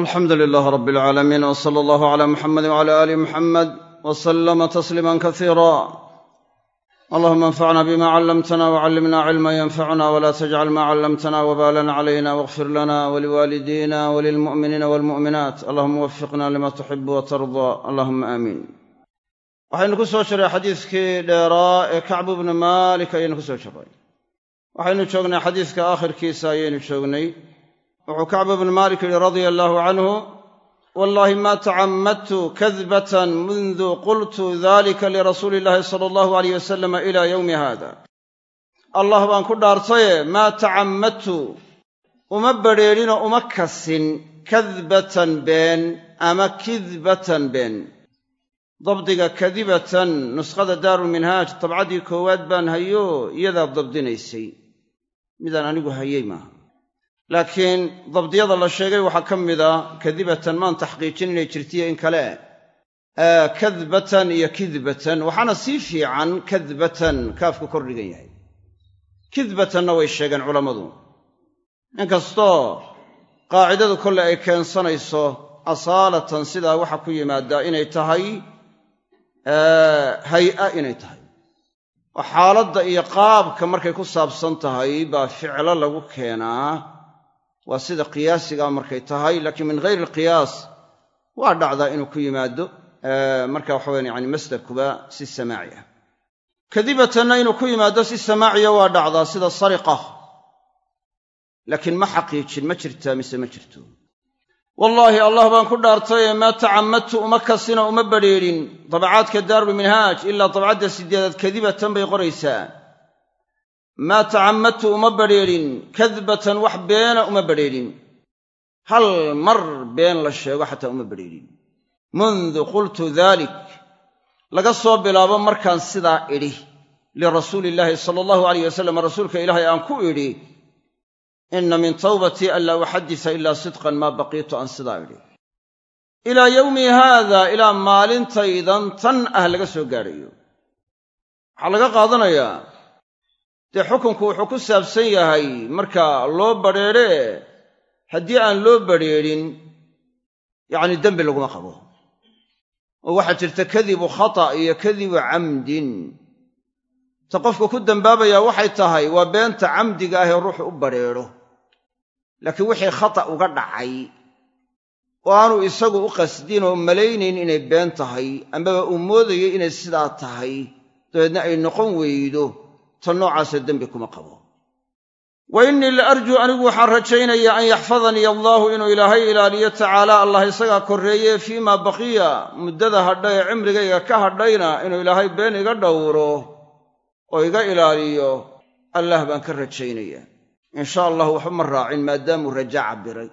alxamdu lilaah rab alcaalamiin w sala allahu cala muxamedi wcala aali muxamed w salama tasliima kasiira allahuma anfacna bima callamtana wcallimna cilma yanfacuna wla tajcal ma callamtana wbalan calayna wاغfir lana waliwaalidina walilmu'miniina walmu'minaat allahuma wafiqna lima tuxibu watarda allahuma aamiin waxaynu ku soo jiray xadiiskii dheeraa ee kacbu bni maalik ayaynu ku soo jiray waxaynu joognay xadiiska aakhirkiisa ayaynu joognay wuxuu kacbu bnu maalik yidhi radia allaahu canhu wallahi ma tacammadtu kadbatan mundu qultu dalika lirasuuli illahi sala allahu alayh wasalam ila yowmi hada allah baan ku dhaartaye maa tacammadtu uma badrheedhinoo uma kasin kadbatan been ama kidbatan been. Dabdiga kadibatan nuskhada daarulminhaaj dabcaddii koowaad baan hayo iyadaa dabdinaysay. Midaan anigu hayey maaha laakiin dabdiyada la sheegay waxaa ka mid a kadibatan maan taxqiijin inay jirtiyo in kale. Kadbatan iyo kidbatan. Waxaana sii fiican kadbatan. Kaafku kor dhigan yahay. Kidbatanna way sheegeen culammadu. Inkastoo qaacidadu kolle ay keensanayso asaalatan sidaa waxa ku yimaaddaa inay tahay hay'a inay tahay. Oo xaaladda iyo qaabka markay ku saabsan tahay baa ficlo lagu keenaa waa sida qiyaasigaa markay tahay laakiin min hayri alqiyaas waa dhacdaa inuu ku yimaado marka waxa weyan yani masdarkuba si samaaci ah. Kadibatanna inuu ku yimaado si samaaciya waa dhacdaa sida sariqa. Laakiin ma xaqiijin ma jirtaa mise ma jirto? Wallaahi allah baan ku dhaartaye maa tacammadtu uma kasino uma badrheedhin dabacaadka daarulminhaaj ilaa dabcadda sideedaad kadibatan bay qoraysaa maa tacammadtu uma badrheedhin kadbatan wax beena uma badrheedhin hal mar been la sheego xataa uma badrheedhin mundu qultu daalik laga soo bilaabo markaan sidaa idhi lirasuuli illaahi sala allahu alayh wasalam rasuulka ilaahay aan ku idhi inna min tawbatii an laa uxaddisa ilaa sidqan maa baqiitu aan sidaa idhi. Ilaa yowmi haada ilaa maalintaydan tan ah laga soo gaadhayo. Waxaa laga qaadanayaa dee xukunku wuxuu ku saabsan yahay marka loo badrheedhee haddii aan loo badrheedhin yacni dembi laguma qabo. Oo waxaa jirta kadibu khata' iyo kadibu camdin. Ta qofku ku dembaabayaa waxay tahay waa beenta camdiga ah ee ruuxu u badrheedho laakiin wixii khata' uga dhacay oo aanu isagu u qasdin oo malaynayn inay been tahay amaba uu moodayo inay sidaa tahay dabeedna ay noqon weydo ta noocaasa dembi kuma qabo. Wa innii la arjuu anigu waxaan rajaynayaa an yaxfadanii allaahu inuu ilaahay ilaaliyo tacaala allah isagaa korreeye fii maa baqiya muddada hadha ee cimrigayga ka hadhayna inuu ilaahay been iga dhowro oo iga ilaaliyo allah baan ka rajaynayaa insha allah waxba ma raacin maadaamuu raja cabbiray.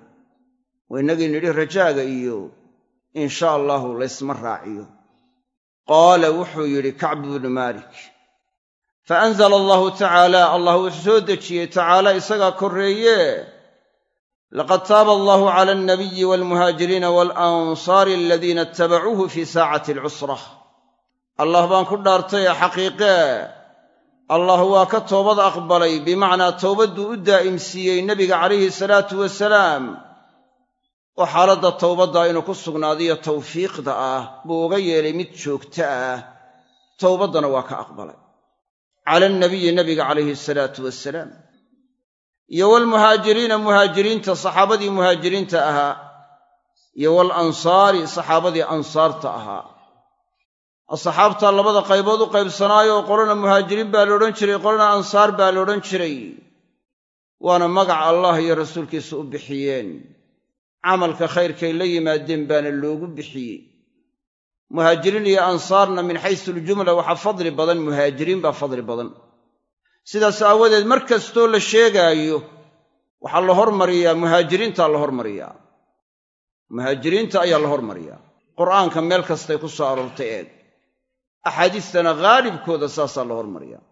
Oo innagii nidhi rajaaga iyo insha allahu laysma raaciyo. Qaala wuxuu yidhi kacbu bnu maalik faanzala allahu tacaala allah wuxuu soo dejiyey tacaala isagaa korreeye laqad taaba allahu cala alnabiyi waalmuhaajiriina waalansaari aladiina ittabacuuhu fii saacati alcusra allah baan ku dhaartay ee xaqiiqee allah waa ka toobad aqbalay bimacnaa towbadduu u daa'imsiiyey nebiga calayhi salaatu wasalaam oo xaaladda towbadda inuu ku sugnaadiyo tawfiiqda ah buu uga yeelay mid joogto ah towbaddana waa ka aqbalay cala alnabiyi nabiga calayhi asalaatu wasalaam iyo waalmuhaajiriina muhaajiriinta saxaabadii muhaajiriinta ahaa iyo waalansaari saxaabadii ansaarta ahaa asxaabtaa labada qaybood u qaybsanaayo qolana muhaajiriin baa la odhan jiray qolana ansaar baa la odhan jiray waana magaca allah iyo rasuulkiisa u bixiyeen camalka khayrkay la yimaadeen baana loogu bixiyey muhaajiriin iyo ansaarna min xaysu aljumla waxaa fadli badan muhaajiriin baa fadli badan. Sidaas aawadeed mar kastoo la sheegaayo waxaa la hormariyaa muhaajiriintaa la hormariyaa. Muhaajiriinta ayaa la hormariyaa. Qur'aanka meel kastay ku soo aroortay eeg. Axaadiistana haalibkooda saasaa la hormariyaa.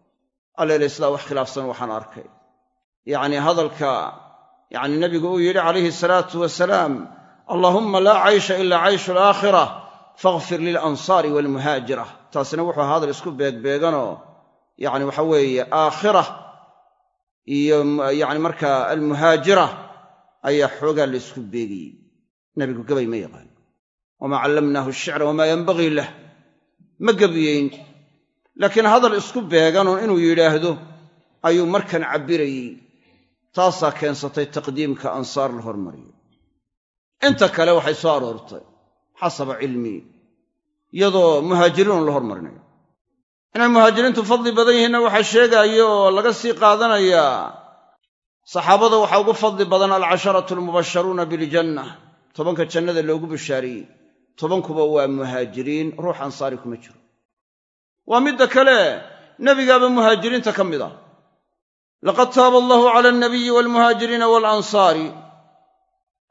Allele sidaa wax khilaafsan waxaan arkay. Yacnii hadalka yacni nebigu uu yidhi calayhi salaatu wasalaam allaahumma laa caysha ilaa cayshu alaakhira fakhfir lilansaari waalmuhaajira taasina wuxuu hadal isku beegbeeganoo yacni waxa weeye aakhira iyo yacni markaa almuhaajira ayaa xoogaa la ysku beegayey. Nebigu gabay ma yaqaan. Wamaa callamnaahu shicra wamaa yanbagii lah. Ma gebiyeyn laakiin hadal isku beeganuun inuu yidhaahdo ayuu markan cabbirayey. Taasaa keensatay taqdiimka ansaar la hormariyo. Inta kale waxay soo aroortay xasaba cilmii iyadoo muhaajiriinun la hormarinayo inay muhaajiriintu fadli badan yihiinna waxaa sheegaayo oo laga sii qaadanayaa saxaabada waxaa ugu fadli badan alcasharatu almubasharuuna biljanna tobanka jannada loogu bishaariyey tobankuba waa muhaajiriin ruux ansaari kuma jiro waa midda kale nebigaaba muhaajiriinta ka mid ah laqad taaba allahu cala alnabiyi waalmuhaajiriina waalansaari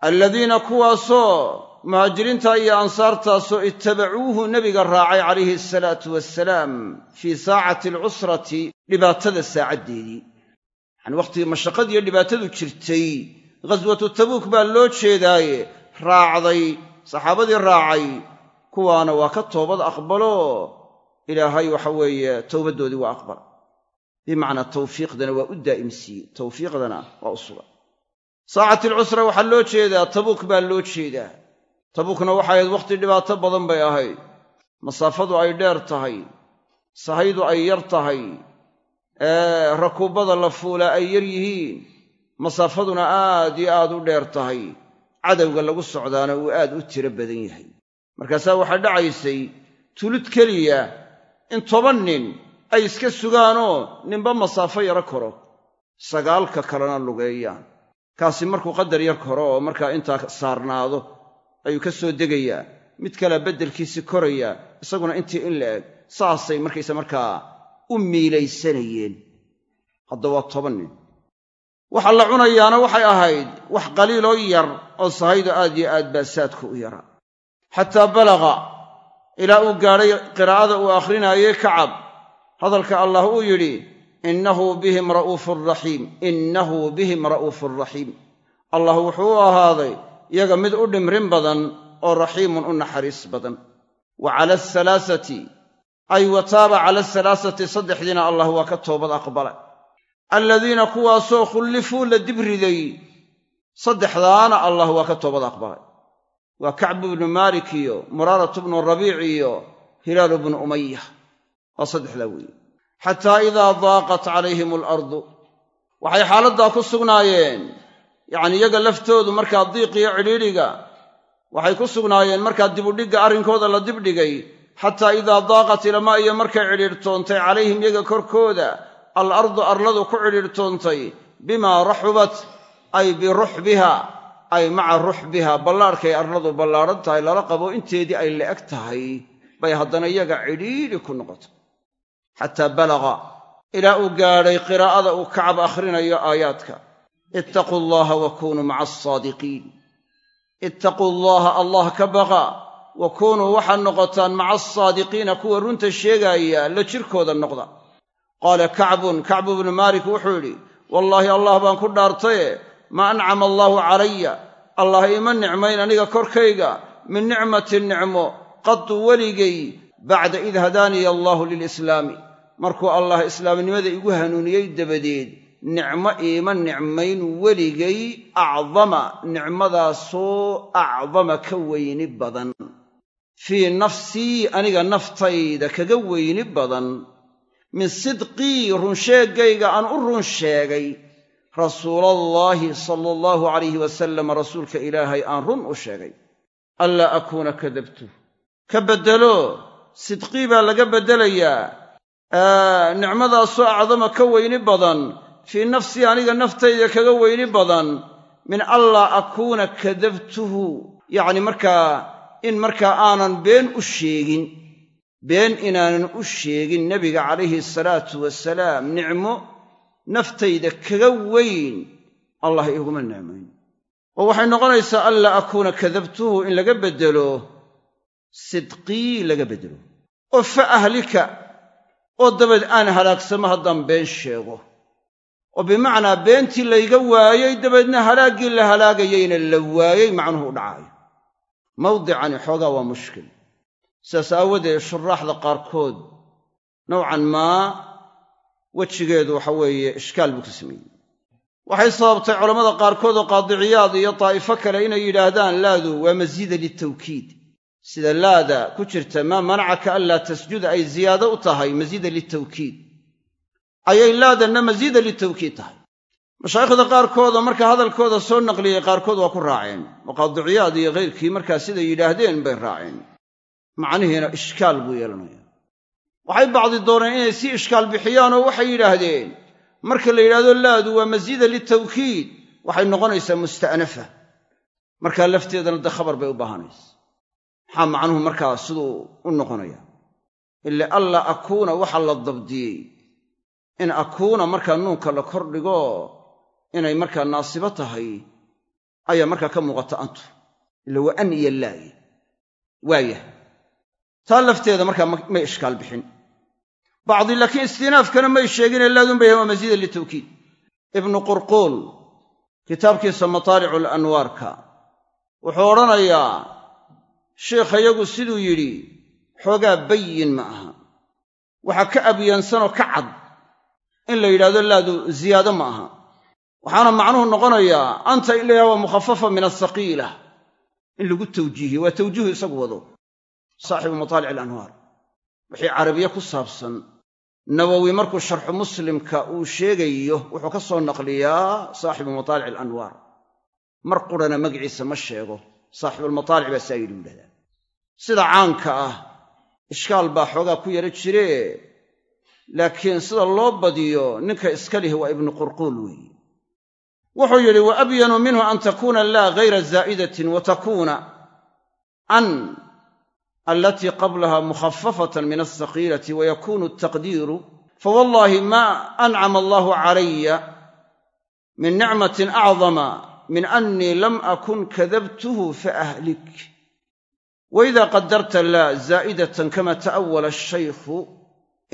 aladiina kuwaasoo muhaajiriinta iyo ansaartaasoo ittabacuuhu nebiga raacay calayhi asalaatu wassalaam fii saacati alcusrati dhibaatada saacaddeedii yacani wakhtigii mashaqadiiyo dhibaatadu jirtay ghaswatu tabuuk baa loo jeedaaye raacday saxaabadii raacay kuwaana waa ka toobad aqbalo. Ilaahay waxa weeye towbaddoodii waa aqbal. Bimacnaa tawfiiqdana waa u daa'imsiiyey tawfiiqdana waa u sugan. Saacati alcusra waxaa loo jeedaa tabuuk baa loo jeedaa tabuukna waxay ahayd wakhti dhibaato badan bay ahayd. Masaafadu ay dheer tahay. Sahaydu ay yar tahay. Ee rakuubbada la fuulaa ay yar yihiin. Masaafaduna aad iyo aad u dheer tahay. Cadowga lagu socdaana uu aad u tiro badan yahay. Markaasaa waxaa dhacaysay tulud keliya in toban nin ay iska sugaanoo ninba masaafo yaro koro. Sagaalka kalena lugeeyaan kaasi markuu qadar yar koro oo markaa intaa saarnaado ayuu ka soo degayaa. Mid kalea beddelkiisii korayaa isaguna intii in la eg saasay markaysa markaa u miilaysanayeen. Hadda waa toban nin. Waxa la cunayaana waxay ahayd wax qaliiloo yar oo sahaydu aad yo aad baa saadku u yaraa. Xataa balaqa ilaa uu gaadhay qiraa'ada uu akhrinaayey kacab hadalka allah uu yidhi innahu bihim ra'uufun raxiim innahu bihim ra'uufun raxiim. Allah wuxuu u ahaaday iyaga mid u dhimrin badan oo raxiimun u naxariis badan. Wa cala asalaasati ay wa taaba cala asalaasati saddexdiina allah waa ka toobad aqbala. Alladiina kuwaasoo khullifuu la dibriday saddexdaana allah waa ka toobad aqbalay. Waa kacbu bnu maalik iyo muraaratu bnu rabiic iyo hilaalu bnu umaya waa saddexdaa weeye. Xataa idaa daaqat calayhim alardu waxay xaaladdaa ku sugnaayeen yacni iyaga laftoodu markaa diiqiyo cidhiidhiga waxay ku sugnaayeen markaa dibudhigga arrinkooda la dibdhigay. Xataa idaa daaqat ilamaa iyo markay cidhiidhtoontay calayhim iyaga korkooda alardu arladu ku cidhiidhtoontay bimaa raxubat ay biruxbiha ay maca ruxbiha ballaadhkay arladu ballaadhan tahay lala qabo inteedii ay la'eg tahay. Bay haddana iyaga cidhiidhi ku noqotay. Xataa balaqa ilaa uu gaadhay qiraa'ada uu kacab akhrinayo aayaadka ittaquu allaha wa kunuu maca asaadiqiin ittaquu allaha allah ka baqa wa kunuu waxaad noqotaan maca asaadiqiina kuwa runta sheegaaya la jirkooda noqda. Qaala kacbun kacbu bnu maalik wuxuu yidhi wallaahi allah baan ku dhaartaye maa ancama allaahu calaya allah ima nicmayn aniga korkayga min nicmatin nicmo qadu weligay bacda id hadaaniya allaahu lilislaami. Markuu allah islaamnimada igu hanuuniyey dabadeed nicmo iima nicmayn weligay acdama nicmadaasoo acdama ka weyni badan. Fii nafsii aniga naftayda kaga weyni badan. Min sidqii runsheegayga aan u run sheegay. Rasuulallaahi sala allahu calayhi wasalam rasuulka ilaahay aan run u sheegay. Anlaa akuuna kadabtu. Ka beddelo sidqii baa laga beddelayaa nicmadaasoo acdama ka weyni badan fii nafsii aniga naftayda kaga weyni badan min anlaa akuuna kadabtuhu. Yacni markaa in markaa aanan been u sheegin been inaanan u sheegin nebiga calayhi salaatu wasalaam nicmo naftayda kaga weyn allah iguma nicmayn. Oo waxay noqonaysaa anlaa akuuna kadabtuhu in laga beddelo sidqii laga beddelo oo fa ahlika oo dabad aan halaagsamo haddaan been sheego oo bimacnaa beentii layga waayey dabeedna halaaggii la halaagayeyna la waayey macnuhu u dhacaayo mawdicani xoogaa waa mushkil. Sidaas aawadeed shuraaxda qaarkood nowcan maa wejigeedu waxa weeye ishkaal buu ka sameeyey. Waxay sababtay culammada qaarkood oo qaadiciyaad iyo daa'ifo kale inay yidhaahdaan laadu waa masiida litawkiid. Sida laada ku jirta maa manacaka anlaa tasjuda ay ziyaado u tahay masiida litawkiid ayay laadanna masiida litawkiid tahay. Mashaayikhda qaarkoodoo marka hadalkooda soo naqliyey qaarkood waa ku raaceen. Oo qaadiciyaad iyo khayrkii markaa siday yidhaahdeen bay raaceen. Macnihiina ishkaal buu yeelanaya waxay bacdi dooneen inay sii ishkaal bixiyaanoo waxay yidhaahdeen marka la yidhahdo laadu waa masiida litawkiid waxay noqonaysaa musta'nafa. Markaa lafteedana de khabar bay u baahanaysa maxaa macnuhu markaa siduu u noqonaya ile alla akuuna waxa la dabdiyey in akuuna markaa nuunka la kordhigo inay markaa naasibo tahay ayaa markaa ka muuqata antu. Ila waa an iyo laaye waayah taa lafteeda markaa may ishkaal bixin. Bacdi laakiin istinaafkana may sheegine laadun bay yahan waa masiida litawkiid ibnu qurquul kitaabkiisa mataalicu alanwaarka wuxuu odhanayaa sheikhayagu siduu yidhi xoogaa bayin ma aha. Waxaa ka abyaansanoo ka cad in la yidhahdo laadu ziyaado ma aha. Waxaana macnuhu noqonayaa anta in la mukhafafa min asaqiila in lagu tawjiihiyo waa tawjiihu isagu wado. Saaxibu mataalic alanwaar wixii carabiye ku saabsan nawowi markuu sharxu muslimka uu sheegayo wuxuu ka soo naqliyaa saaxibu mataalic alanwaar mar qurana magaciisa ma sheego. Saaxibulmataalic baa saa yidhi u yidhahdaa. Sida caanka ah ishkaal baa xoogaa ku yara jire laakiin sida loo badiyo ninka iska lihi waa ibnu qurquul weeye wuxuu yidhi wa abyanu minhu an takuuna laa ghayra zaa'idatin wa takuuna an alatii qablaha mukhafafatan min alsaqiilati wa yakunu ataqdiiru fawallahi ma ancama allahu calaya min nicmatin acdama min annii lam akun kadabtuhu faahlik waida qadarta laa zaa'idatan kama ta'awala ashaykhu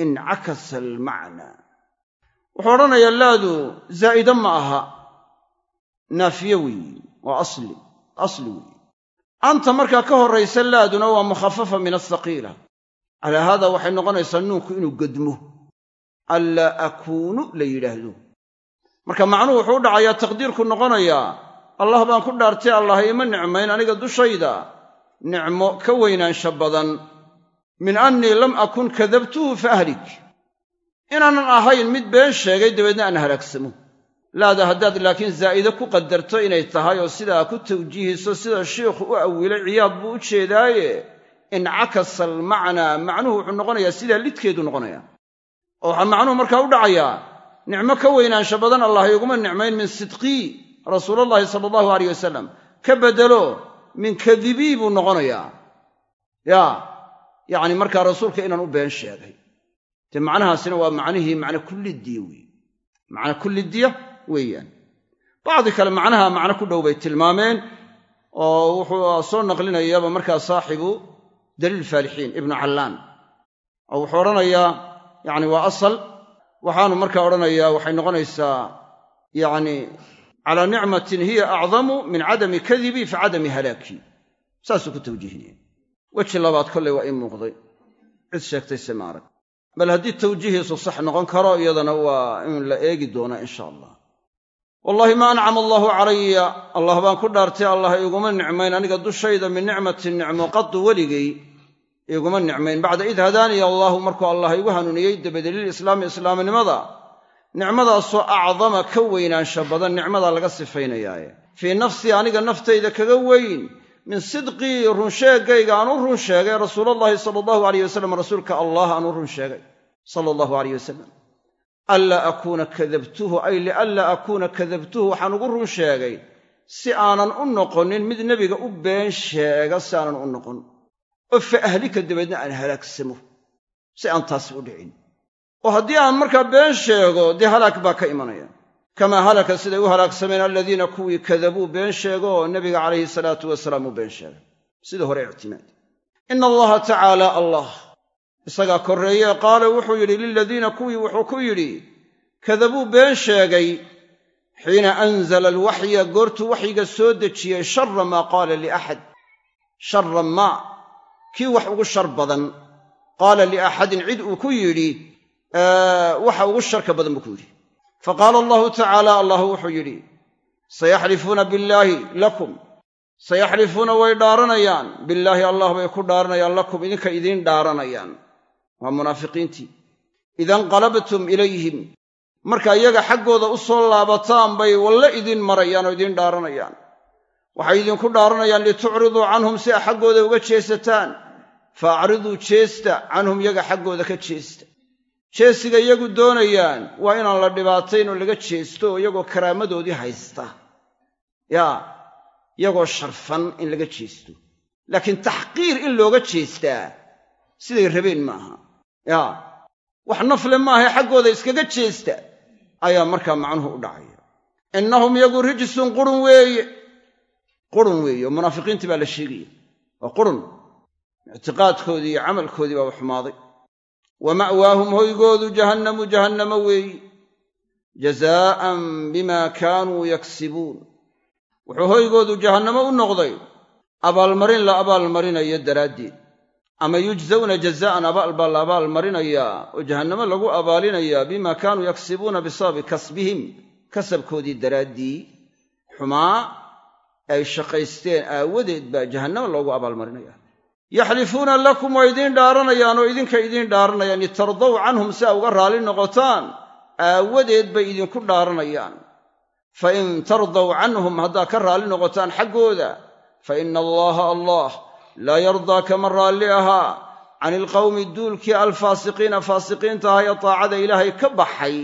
incakasa almacna wuxuu odhanayaa laadu zaa'ide ma aha naafiye weeyi waa asli asli weeyi anta markaa ka horraysa laaduna waa mukhafafa min asaqiila calaa haada waxay noqonaysaa nuunku inuu gedmo allaa akuunu la yidhaahdo marka macnuhu wuxuu u dhacayaa taqdiirku noqonayaa allah baan ku dhaartay allah ima nicmayn aniga dushayda nicmo ka weynaansha badan min annii lam akun kadabtuhu fa inaanan ahayn mid been sheegay dabeedna aan halaagsamo laada haddaad laakiin zaa'ide ku qadarto inay tahay oo sidaa ku tawjiihiso sida shiikhu u awilay ciyaad buu u jeedaaye incakasa almacnaa macnuhu wuxuu noqonayaa sidaa lidkeedu noqonaya oo waxaa macnuhu markaa u dhacayaa nicmo ka weynaansha badan allah iguma nicmayn min sidqii rasuulallahi sala allahu aleyh wasalam ka beddelo min kadibii buu noqonayaa. Yaa yacni markaa rasuulka inaan u been sheegay. Dee macnahaasina waa macnihii macna kullidiya weeye macna kullidiya weeyaan. Bacdi kale macnaha macno ku dhow bay tilmaameen oo wuxuu soo naqlinayaaba markaa saaxibu daliil faalixiin ibnu callaan. Oo wuxuu odhanayaa yacni waa asal. Waxaanu markaa odhanayaa waxay noqonaysaa yacni calaa nicmatin hiya acdamu min cadami kadibii fa cadami halaakii saasuu ku tawjiihinaya weji labaad kollay waa ii muuqday. Cid sheegtay se ma arag bal haddii tawjiihiisu sax noqon karo iyadana waa in la eegi doonaa insha allah. Wallaahi ma ancama allaahu calaya allah baan ku dhaartay allah iguma nicmayn. Aniga dushayda min nicmatin nicmo qadu weligay iguma nicmayn. Bacda id hadaaniya allaahu markuu allah igu hanuuniyey dabadeed lilislaami islaamnimada. Nicmadaasoo acdama ka weynaansha badan nicmadaa laga sifaynayaaye. Fii nafsii aniga naftayda kaga weyn min sidqii runsheegayga aan u run sheegay rasuulallahi sala allahu alayh wasalam rasuulka allah aan u run sheegay sala allahu alayh wasalam anlaa akuuna kadabtuhu ay lianlaa akuuna kadabtuhu waxaan ugu run sheegay si aanan u noqonin mid nebiga u been sheega si aanan u noqon. Oo fa ahlika dabeedna aan halaagsamo si aan taasi u dhicin. Oo haddii aan markaa been sheego dee halaag baa ka imanaya kamaa halaka siday u halaagsameen aladiina kuwii kadabuu been sheego oo nebiga calayhi salaatu wasalaam u been sheegay sida hore ictimaad ina allaha tacaala allah isagaa korreeye qaala wuxuu yidhi liladiina kuwii wuxuu ku yidhi kadabuu been sheegay xiina anzala alwaxya goortuu waxyiga soo dejiyey shara maa qaala liaxad shara maa kii wax ugu shar badan qaala liaxadin cid uu ku yidhi waxa ugu sharka badan buu ku yidhi faqaala allahu tacaala allah wuxuu yidhi sayaxlifuuna billaahi lakum sayaxlifuuna way dhaaranayaan billaahi allah bay ku dhaaranayaan lakum idinka idiin dhaaranayaan waa munaafiqiintii idanqalabtum ilayhim marka iyaga xaggooda u soo laabataan bay walle idiin marayaan oo idiin dhaaranayaan waxay idinku dhaaranayaan litucriduu canhum si a xaggooda uga jeesataan fa acriduu jeesta canhum yaga xaggooda ka jeesta jeesiga iyagu doonayaan waa inaan la dhibaatayn oo laga jeesto oo iyagoo karaamadoodii haysta. Yaa iyagoo sharfan in laga jeesto. Laakiin taxqiir in looga jeestaa siday rabeen maaha. Yaa wax nafle maahae xaggooda iskaga jeesta ayaa markaa macnuhu u dhacaya. Innahum yagu rijsun qurun weeye. Qurun weeye oo munaafiqiintii baa la sheegaya. Waa qurun. Ictiqaadkoodii iyo camalkoodii baa xumaaday wa ma'waahum hoygoodu jahannamu jahannamo weeyi. Jazaa'an bima kaanuu yaksibuun. Wuxuu hoygoodu jahannamo u noqday. Abaalmarin la abaalmarinayo daraaddeed. Ama yujzawna jazaa'an abaal baa la abaalmarinayaa oo jahannamo lagu abaalinayaa bima kaanuu yaksibuuna bisababi kasbihim kasabkoodii daraaddii xumaa ay shaqaysteen aawadeed baa jahannamo loogu abaalmarinaya yaxlifuuna lakum waa idiin dhaaranayaan oo idinka idiin dhaaranayaan litardaw canhum si a uga raalli noqotaan aawadeed bay idinku dhaaranayaan. Fa in tardaw canhum haddaa ka raalli noqotaan xaggooda fa ina allaaha allah laa yardaa kama raalli ahaa. Can ilqawmi duulkii alfaasiqiina faasiqiinta ahaa ee taacada ilaahay ka baxay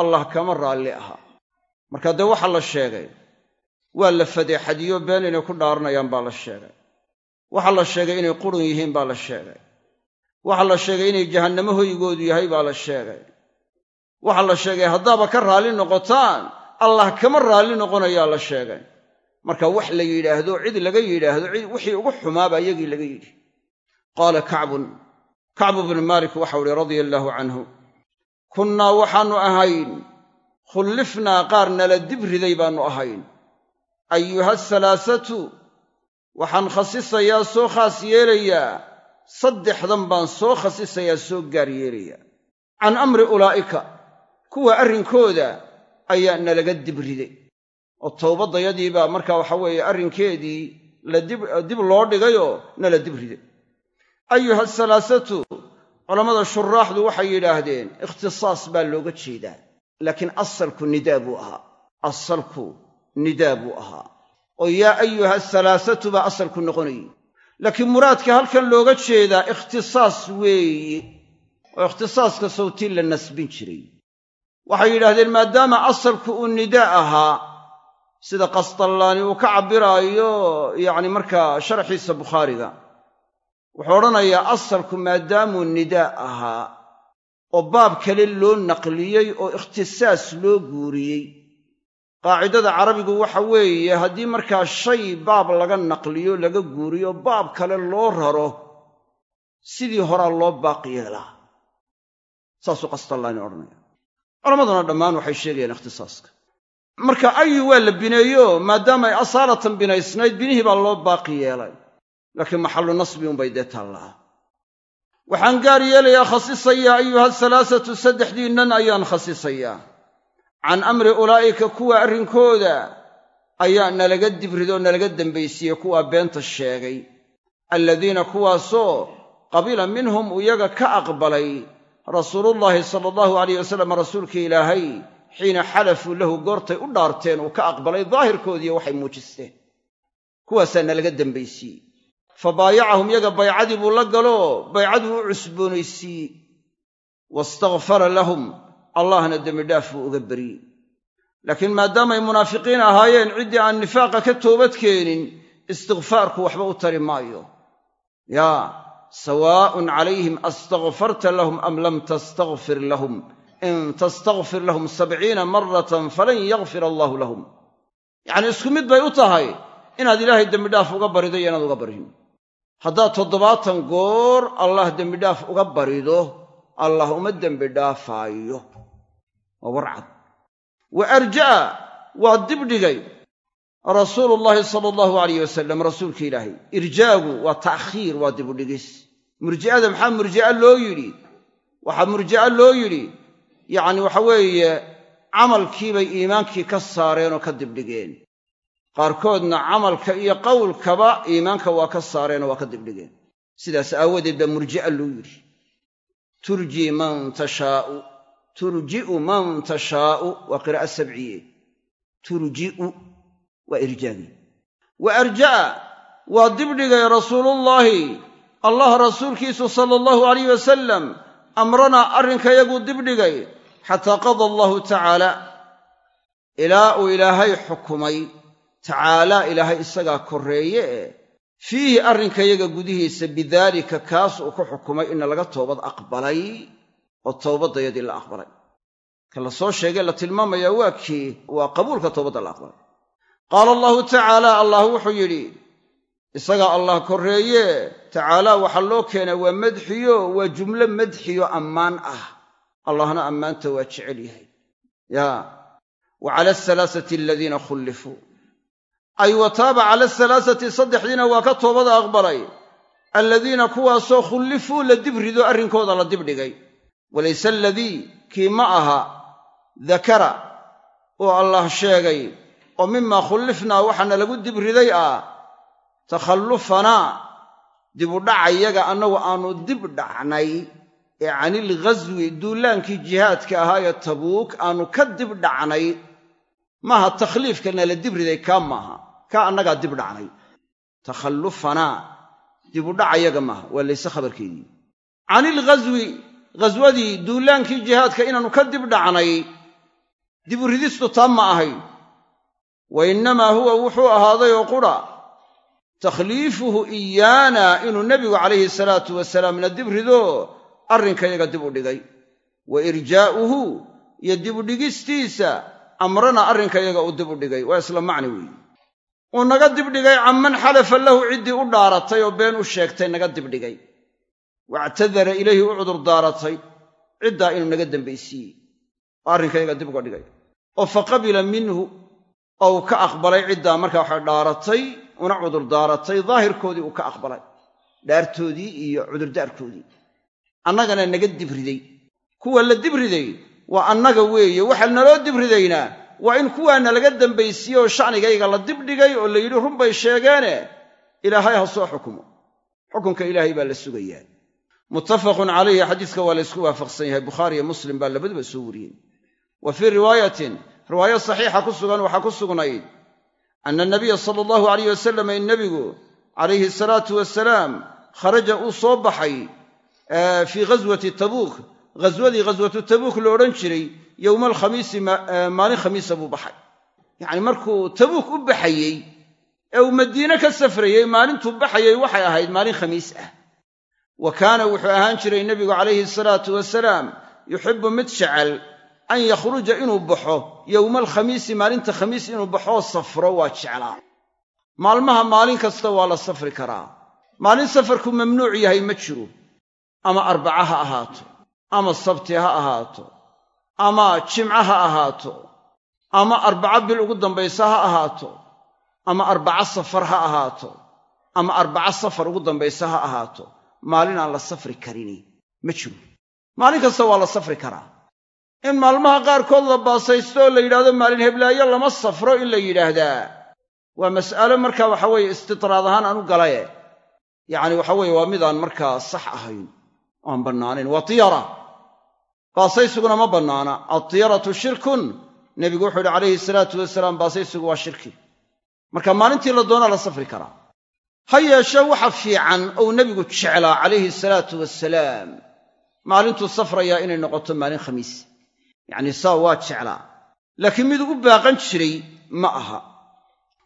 allah kama raalli ahaa. Marka dee waxaa la sheegay waa la fadeexadiyo been inay ku dhaaranayaan baa la sheegay waxaa la sheegay inay qurun yihiin baa la sheegay. Waxaa la sheegay inay jahannamo hoygoodu yahay baa la sheegay. Waxaa la sheegay haddaaba ka raalli noqotaan allah kama raalli noqonayaa la sheegay. Marka wax la yidhaahdo cid laga yidhaahdo wixii ugu xumaaba iyagii laga yidhi. Qaala kacbun kacbu bnu maalik waxau ihi radia allaahu canhu kunnaa waxaannu ahayn khullifnaa qaar nala dib riday baannu ahayn. Ayuha salaasatu waxaan khasisayaa soo khaas yeelayaa. Saddexdan baan soo khasisayaa soo gaar yeelayaa. Can amri ulaa'ika kuwa arrinkooda ayaa nalaga dib riday. Oo towbaddayadii baa markaa waxa weeye arrinkeedii la dib loo dhigayoo nala dib riday. Ayuha salaasatu culammada shuraaxdu waxay yidhaahdeen ikhtisaas baa looga jeedaa. Laakiin asalku nidaa buu ahaa. Asalku nidaa buu ahaa oo yaa ayuha salaasatu baa asalku noqonayay laakiin muraadka halkan looga jeedaa ikhtisaas weeye oo ikhtisaaska sawtii la nasbin jiray. Waxay yidhaahdeen maadaama asalku uu nidaa ahaa sida qastallaani uu ka cabbiraayo yacni markaa sharaxiisa bukhaariga wuxuu odhanayaa asalku maadaamuu nidaa ahaa oo baab kale loo naqliyey oo ikhtisaas loo guuriyey qaacidada carabigu waxa weeye haddii markaa shay baab laga naqliyo laga guuriyo baab kale loo raro sidii horaa loo baaq yeelaa. Saasuu qastallaani odhanaya culammaduna dhammaan waxay sheegayaan ikhtisaaska. Marka ayu waa la bineeyo maadaama ay asaalatan binaysnayd binihii baa loo baaqi yeelay. Laakiin maxallu nasbi unbay dee taallaa. Waxaan gaar yeelayaa khasisayaa ayuha salaasatu saddexdiinnan ayaan khasisayaa can amri ulaa'ika kuwa arrinkooda ayaa nalaga dibridoo nalaga dembaysiiyey kuwaa beenta sheegay. Alladiina kuwaasoo qabila minhum iyaga ka aqbalay rasuulullaahi sala allahu alayh wasalam rasuulka ilaahay xiina xalafuu lahu goortay u dhaarteen uu ka aqbalay daahirkoodiiyo waxay muujisteen. Kuwaasaa nalaga dembaysiiyey fa baayacahum yaga baycadii buu la galo baycaduu u cusboonaysiiyey. Wastakfara lahum allahna dembidhaaf buu uga beriyey laakiin maadaamay munaafiqiin ahaayeen ciddii aan nifaaqa ka toobad keenin istikfaarku waxba u tari maayo. Yaa sawaa'un calayhim astakfarta lahum am lam tastakfir lahum? In tastakfir lahum sabciina maratan falan yakfir allaahu lahum. Yacnii isku mid bay u tahay inaad ilaahay dembidhaaf uga barido iyo inaad uga barin haddaad toddobaatan goor allah dembidhaaf uga barido allah uma dembidhaafaayo waa warcad. Wa arja'a. Waa dibdhigay. Rasuulullaahi sala allahu alayh wasalam rasuulka ilaahay. Irjaagu waa ta'khiir waa dibudhigis murji'ada maxaa murji'a loo yidhi? Waxaa murji'a loo yidhi yacni waxa weeye camalkiibay iimaankii ka saareen oo ka dibdhigeen. Qaarkoodna camalka iyo qowlkaba iimaanka waa ka saareen oo waa ka dibdhigeen. Sidaas aawadeed baa murji'a loo yidhi turji man tashaa'u turji'u man tashaa'u waa qiraa'a sabciye turji'u. Waa irjaagii wa arja'a. Waa dibdhigay rasuulullaahi allah rasuulkiisu sala allahu alayh wasalam amranaa arrinkayaguu dibdhigay xataa qada allahu tacaala ilaa uu ilaahay xukumay. Tacaalaa ilaahay isagaa korreeye fiihi arrinkayaga gudihiisa bidaalika kaas uu ku xukumay ina laga toobad aqbalay oo towbaddayadii la aqbalay. Ka la soo sheegay la tilmaamayaa waa kii waa qabuulka towbadda la aqbalay. Qaala allahu tacaala allah wuxuu yidhi isagaa allah korreeye tacaalaa waxaa loo keenaa waa madxiyo waa jumlo madxiyo ammaan ah. Allahna ammaanta waa jecel yahay. Yaa wa cala alhalaasati aladiina khullifuu ay wa taaba cala alhalaasati saddexdiina waa ka toobada aqbalay. Alladiina kuwaasoo khullifuu la dibrido arrinkooda la dibdhigay walayse aladii kii ma aha dakara uu allah sheegay oo mimaa khullifnaa waxaana lagu dibriday ah takhallufanaa dibudhacayaga annagu aanu dib dhacnay ee canilghaswi duullaankii jihaadka ahaayee tabuuk aanu ka dib dhacnay maaha takhliifkana la dibriday kaa maaha. Kaa annagaa dib dhacnay. Takhallufanaa dibudhacayaga maaha waa layse khabarkeedii. Canilghaswi ghaswadii duullaankii jihaadka inaannu ka dib dhacnay diburidistu taa ma ahayn. Wa innamaa huwa wuxuu ahaaday oo qudha takhliifuhu iyaana inuu nebigu calayhi salaatu wasalaamna dib rido arrinkayaga dib u dhigay. Wa irjaa'uhu iyo dibudhigistiisa amrana arrinkayaga uu dib u dhigay waa isla macni weeye uu naga dibdhigay canman xalafa lahu ciddii u dhaaratay oo been u sheegtay naga dibdhigay wactadara ilayhi u cudur daaratay ciddaa inuu naga dambaysiiyey oo arrinkayaga dib uga dhigay. Oo fa qabila minhu oo uu ka aqbalay ciddaa markaa waxay dhaaratay una cudur daaratay daahirkoodii uu ka aqbalay. Dhaartoodii iyo cudurdaarkoodii. Annagana naga dibriday kuwa la dibriday waa annaga weeye waxa naloo dibridaynaa waa in kuwaana laga dambaysiiye oo shacnigayga la dibdhigay oo la yidhi run bay sheegeene ilaahay ha soo xukumo. Xukunka ilaahay baa la sugayaa. Muttafaqun calayhi xadiiska waa laysku waafaqsan yahay. Bukhaari iyo muslim baa labaduba soo wariyeen. Wa fii riwaayatin riwaayo saxiixa ku sugan waxaa ku sugnayd ana nabiya sala allahu alayh wasalam in nebigu calayhi salaatu wasalaam kharaja uu soo baxay fii ghaswati tabuuk ghaswadii ghaswatu tabuuk lo odhan jiray yowma alkhamiisi maalin khamiisa buu baxay yacni markuu tabuuk u baxayey ee uu madiine ka safrayey maalintuu baxayey waxay ahayd maalin khamiis ah wa kaana wuxuu ahaan jiray nebigu calayhi salaatu wasalaam yuxibbu mid jecel an yakhruja inuu baxo yowma alkhamiisi maalinta khamiis inuu baxoo safro waa jeclaa maalmaha maalin kasta waa la safri karaa maalin safarku mamnuuc yahay ma jiro ama arbaca ha ahaato ama sabti ha ahaato ama jimco ha ahaato ama arbaco bil ugu dambaysa ha ahaato ama arbaco safar ha ahaato ama arbaco safar ugu dambaysa ha ahaato. Maalin aan la safri karini ma jiro. Maalin kasta waa la safri karaa. In maalmaha qaarkood la baasaysto oo la yidhahdo maalin heblaayo lama safro in la yidhaahdaa. Waa mas'alo markaa waxa weeye istidraad ahaan aan u galaye. Yacni waxa weeye waa midaan markaa sax ahayn oan bannaanayn waa tiyara baasaysuguna ma bannaana. Altiyaratu shirkun. Nebigu wuxuu yidhi calayhi salaatu wasalaam baasaysigu waa shirki. Marka maalintii la doonaa la safri karaa. Ha yeeshee waxa fiican ou nebigu jeclaa calayhi salaatu wasalaam. Maalintuu safrayaa inay noqoto maalin khamiis. Yacnii saa waa jeclaa. Laakiin mid u baaqan jiray ma aha.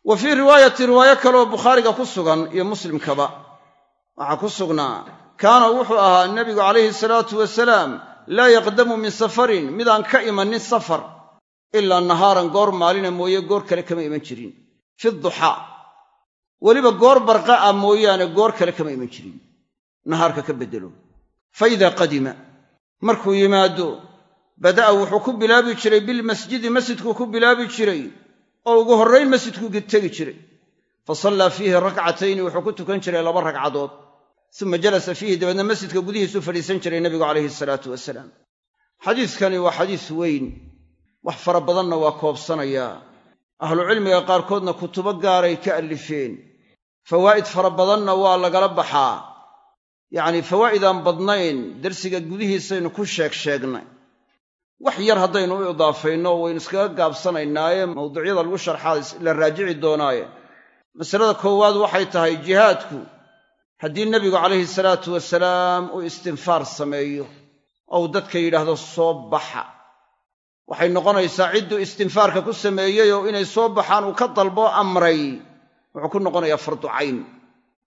Wa fii riwaayati riwaayo kaleoo bukhaariga ku sugan iyo muslimkaba waxaa ku sugnaa kaana wuxuu ahaa nebigu calayhi salaatu wasalaam laa yaqdamu min safarin. Midaan ka imanin safar ilaa nahaaran goor maalina mooye goor kale kama iman jirin. Fi duxaa weliba goor barqa ah mooyaane goor kale kama iman jirin. Nahaarka ka beddelo. Fa idaa qadima. Markuu yimaado bada'a wuxuu ku bilaabi jiray bilmasjidi masjidkuu ku bilaabi jiray oo ugu horrayn masjidkuu tegi jiray. Fa sallaa fiihi rakcatayni wuxuu ku tukan jiray laba ragcadood suma jalasa fiihi dabeedna masjidka gudihiisuu fadhiisan jiray nebigu calayhi salaatu wasalaam xadiiskani waa xadiis weyn wax fara badanna waa koobsanayaa ahlucilmiga qaarkoodna kutubo gaaray ka allifeen fawaa'id fara badanna waa lagala baxaa yacnii fawaa'idaan badnayn darsiga gudihiisaynu ku sheeg sheegnay wax yar haddaynu u idaafayno waynu iskaga gaabsanaynaaye mawduucyada lagu sharxaa la raajici doonaaye masalada koowaad waxay tahay jihaadku haddii nebigu calayhi salaatu wasalaam uu istinfaar sameeyo ou dadka yidhaahdo soo baxa waxay noqonaysaa cidduu istinfaarka ku sameeyey oo inay soo baxaan uu ka dalbo amray wuxuu ku noqonayaa fardu cayn.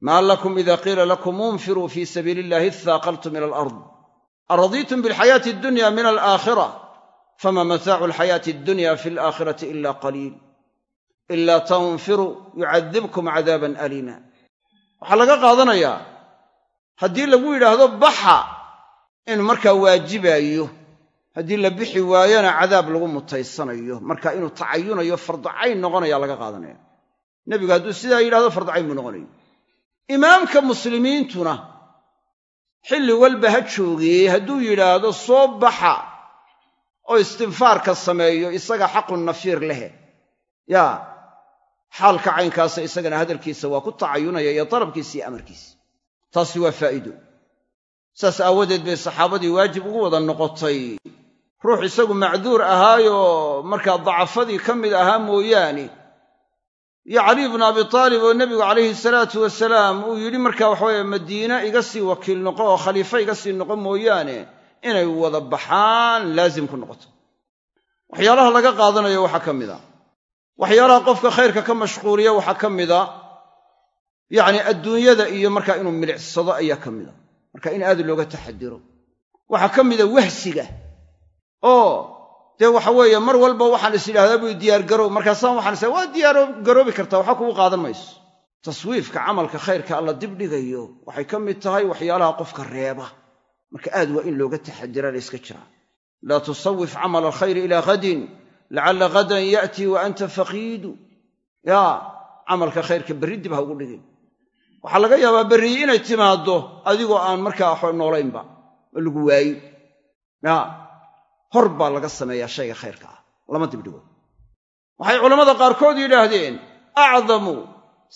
Maa lakum ida qiila lakum unfiruu fii sabiili illahi ithaaqaltum ila alard. Aradiitum bilxayaati addunya min alaakhira fama mataacu alxayaati addunya fi alaakhirati ila qaliil ilaa tanfiruu yucadibkum cadaaban aliima waxaa laga qaadanayaa haddii lagu yidhaahdo baxa in markaa waajibaayo haddii la bixi waayona cadaab lagu mutaysanayo marka inuu tacayunayo farducayn noqonaya laga qaadanaya. Nebigu hadduu sidaa yidhahdo farducayn buu noqonayo imaamka muslimiintuna xilli walba ha joogee hadduu yidhaahdo soo baxa oo istinfaarka sameeyo isaga xaqun nafiir lehe. Yaa xaalka caynkaasa isagana hadalkiisa waa ku tacayunaya iyo dalabkiisa iyo amarkiisa. Taasi waa faa'iido. Saas aawadeed bay saxaabadii waajib ugu wada noqotay. Ruux isagu macduur ahaayoo markaa dacafadii ka mid ahaa mooyaane. Iyo caliy bnu abi taalib oo nebigu calayhi salaatu wasalaam uu yidhi markaa waxaweeye madiine iga sii wakiil noqo oo khaliifo iga sii noqo mooyaane inay wada baxaan laazim ku noqoto. Waxyaalaha laga qaadanayo waxaa ka mid a waxyaalaha qofka khayrka ka mashquuliya waxaa ka mida yacni adduunyada iyo markaa inuu milicsado ayaa ka mida marka in aad looga taxadiro waxaa ka mida wahsiga. Oo dee waxa weeye mar walba waxaan is idhahdaa buu diyaargarow markaasaan waxaan is waa diyaaro garoobi kartaa waxba kugu qaadan mayso. Taswiifka camalka khayrka alla dibdhigayo waxay ka mid tahay waxyaalaha qofka reeba. Marka aad waa in looga taxadira la yska jiraa laa tusawif camal alkhayri ilaa hadin lacalla hadan ya'tii wa anta faqiidu. Yaa camalka khayrka berri dib ha ugu dhigin waxaa laga yaabaa berri inay timaaddo adigoo aan markaa noolaynba oo lagu waayin yaa hor baa laga sameeyaa shayga khayrka ah lama dibdhigo waxay culammada qaarkood yidhaahdeen acdamu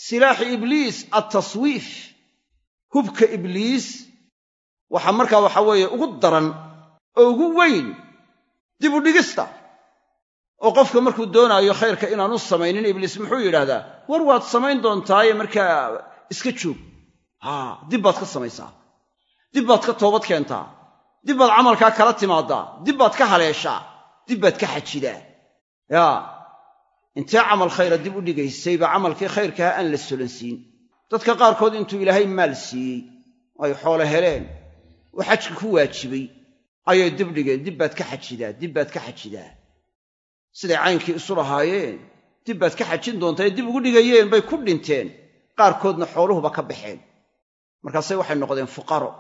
silaaxi ibliis altaswiif hubka ibliis waxaa markaa waxa ugu daran oo ugu weyn dibudhigista oo qofka markuu doonaayo khayrka inaanu samaynin ibliis muxuu yidhaahdaa war waad samayn doontaaye markaa iska joog. Haa dib baad ka samaysaa. Dib baad ka toobad keentaa. Dib baad camalkaa kala timaaddaa. Dib baad ka haleeshaa. Dib baad ka xajidaa. Yaa intee camal khayra dib u dhigaysay baa camalkii khayrkaha aan la solansiin dadka qaarkood intuu ilaahay maal siiyey ay xoolo heleen oo xajka ku waajibay ayay dib dhigeen. Dib baad ka xajidaa dib ka xajidaa siday caynkii isu lahaayeen dib baad ka xajin doontaa ee dib ugu dhigayeen bay ku dhinteen. Qaarkoodna xooluhuba ka baxeen. Markaasay waxay noqdeen fuqaro.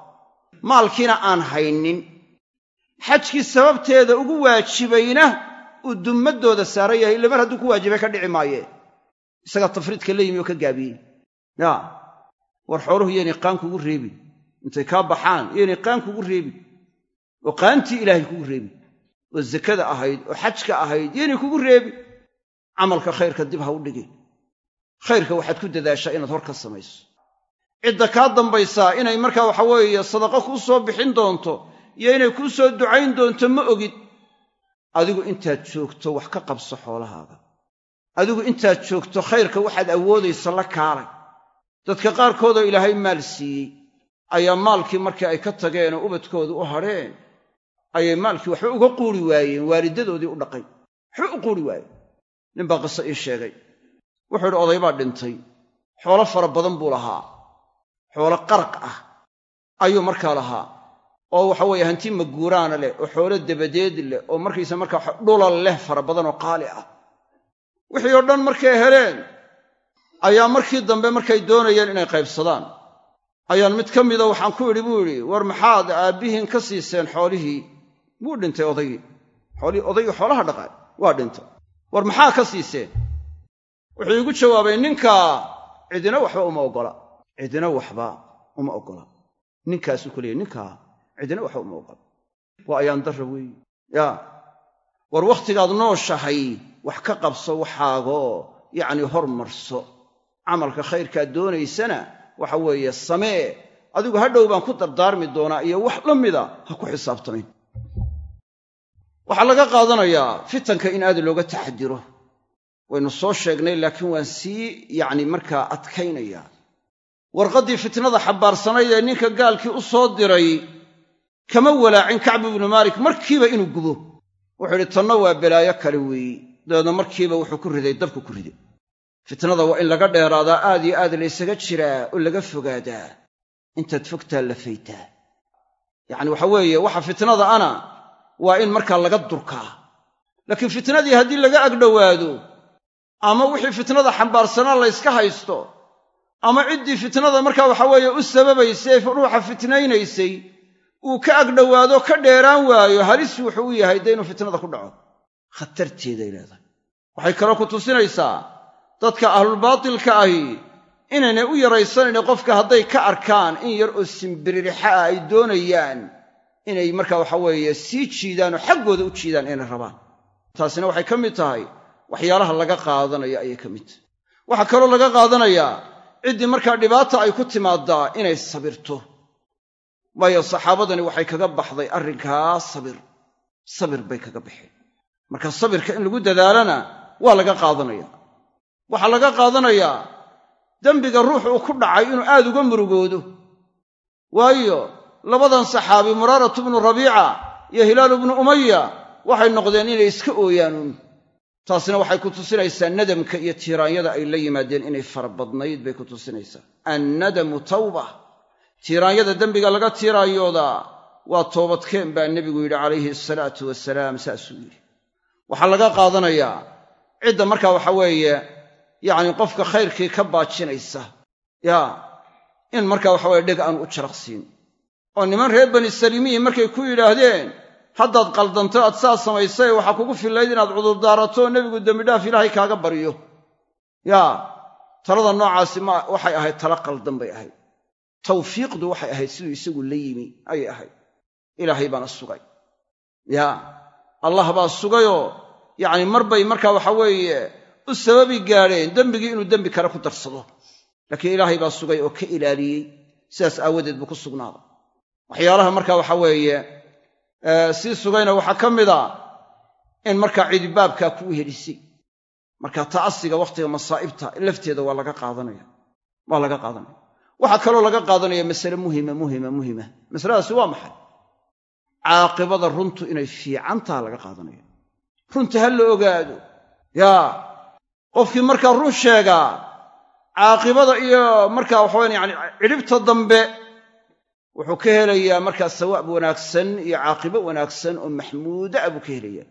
Maalkiina aan haynin xajkii sababteeda ugu waajibayna uu dummadooda saaran yahay ille mar hadduu ku waajibay ka dhici maayeen. Isagaa tafriidka la yimi oo ka gaabiyey. Yaa war xooluhu yaynay qaan kugu reebin. Intay kaa baxaan yaynay qaan kugu reebin. Oo qaantii ilaahay kugu reebin oo ahayd oo xajka ahayd yaynay kugu reebin camalka khayrka dib ha u dhigin. Khayrka waxaad ku dadaashaa inaad hor ka samayso. Cidda kaa dambaysaa inay markaa waxa weeye sadaqo kuu soo bixin doonto iyo inay kuu soo ducayn doonto ma ogid. Adigu intaad joogto wax ka qabso xoolahaaga. Adigu intaad joogto khayrka waxaad awoodayso la kaalay. Dadka qaarkoodoo ilaahay maal siiyey. Ayaa maalkii markii ay ka tageen oo ubadkooda u hadheen ayay maalkii waxba uga quuri waayeen waalidadoodii u dhaqay. Waxba u quuri waayeen ninbaa qiso ii sheegay. Wuxuu idhi oday baa dhintay. Xoolo fara badan buu lahaa. Xoolo qaraq ah. Ayuu markaa lahaa. Oo waxa weeye hanti maguuraana leh oo xoolo dabadeed leh oo markaysa markaa dhulal leh fara badan oo qaali ah. Wixii oo dhan markay heleen ayaa markii dambe markay doonayeen inay qaybsadaan. Ayaan mid ka mida waxaan ku idhi buu yidhi war maxaad aabbihiin ka siiseen xoolihii wuu dhintay odaygii odaygii xoolaha dhaqaay waa dhintay war maxaa ka siiseen? Wuxuu iigu jawaabay ninkaa cidina waxba uma oggola cidina waxba uma oggola ninkaasuu ku ninkaa cidina waxba uma oggola waa ayaan darra weeye yaa war wakhtigaad nooshahay wax ka qabso waxaagoo yacni hormarso. Camalka khayrkaad doonaysana waxa weeye samee. Adigu hadhow baan ku dardaarmi doonaa iyo wax la mida ha ku xisaabtamayn waxaa laga qaadanayaa fitanka in aad looga taxadiro. Waynu soo sheegnay laakiin waan sii yacni markaa adkaynayaa warqaddii fitnada xambaarsanayd ee ninka gaalkii u soo diray kama walaacin kacbu ibnu maalik markiiba inuu gubo. Wuxuu idhi tanna waa balaayo kale weeyi. Dabeedna markiiba wuxuu ku riday dabku ku riday. Fitnada waa in laga dheeraadaa aad iyo aad laysaga jiraa oo laga fogaadaa. Intaad fogtaa la faytaa yacni waxa weeye waxa fitnada ana waa in markaa laga durkaa. Laakiin fitnadii haddii laga agdhowaado ama wixii fitnada xambaarsanaa layska haysto ama ciddii fitnada markaa waxa weeye u sababaysay ruuxa fitnaynaysay uu ka agdhowaado ka dheeraan waayo halis wuxuu u yahay dee inuu fitnada ku dhaco. Khatarteeday leedahay. Waxay kaloo ku tusinaysaa dadka ahlulbaatilka ahi inaynay u yaraysanayni qofka hadday ka arkaan in yar oo simbiririxa ah ay doonayaan inay markaa waxa weeye sii jiidaan oo xaggooda u jiidaan inay rabaan. Taasina waxay ka mid tahay waxyaalaha laga qaadanayo ayay ka mid. Tahay waxaa kaloo laga qaadanayaa ciddii markaa dhibaata ay ku timaaddaa inay sabirto. Waayo saxaabadani waxay kaga baxday arrinkaa sabir. Sabir bay kaga baxeen. Marka sabirka in lagu dadaalana waa laga qaadanaya. Waxaa laga qaadanayaa dembiga ruux uu ku dhacay inuu aad uga murugoodo. Waayo labadan saxaabi muraaratu bnu rabiica iyo hilaalu bnu umaya waxay noqdeen inay iska ooyaanuun taasina waxay ku tusinaysaa nadamka iyo tiiraanyada ay la yimaadeen inay fara badnayd bay ku tusinaysaa. Annadamu tawba tiiraanyada dembiga laga tiiraanyoodaa waa toobadkeen baa nebigu yidhi calayhi asalaatu wasalaam saasuu yidhi. Waxaa laga qaadanayaa cidda markaa waxa weeye yacni qofka khayrkii ka baajinaysa yaa in markaa waxa weye dheg aan u jaraqsiin oo niman reer bani salimiyi markay ku yidhaahdeen haddaad qaldanto aad saa samaysay waxaa kugu fillayd inaad cudurdaarato nebigu dembidhaaf ilaahay kaaga baryo. Yaa talada noocaasi ma waxay ahayd tala qaldan bay ahayd. Tawfiiqdu waxay ahayd siduu isagu la yimi ayay ahayd. Ilaahay baana sugay. Yaa allah baa sugayoo yacni mar bay markaa waxa weeye u sababi gaadheen dembigii inuu dembi kale ku darsado. Laakiin ilaahay baa sugay oo ka ilaaliyey sidaas aawadeed buu ku sugnaaday waxyaalaha marka waxa weeye sii sugayna waxaa ka mid a in markaa cidibaabkaa kuu helisay marka ta'asiga wakhtiga masaa'ibta lafteeda waa laga qaadanaya waa laga qaadanaya. Waxaa kaloo laga qaadanaya masale muhima muhima muhima. Masaladaasi waa maxay? Caaqibada runtu inay fiicantaha laga qaadanaya. Runta ha la ogaado. Yaa qofkii markaa run sheegaa caaqibada iyo markaa waxawayan yani cidhibta dambe wuxuu ka helayaa markaa sawaab wanaagsan iyo caaqibo wanaagsan oo maxmuuda a buu ka helayaa.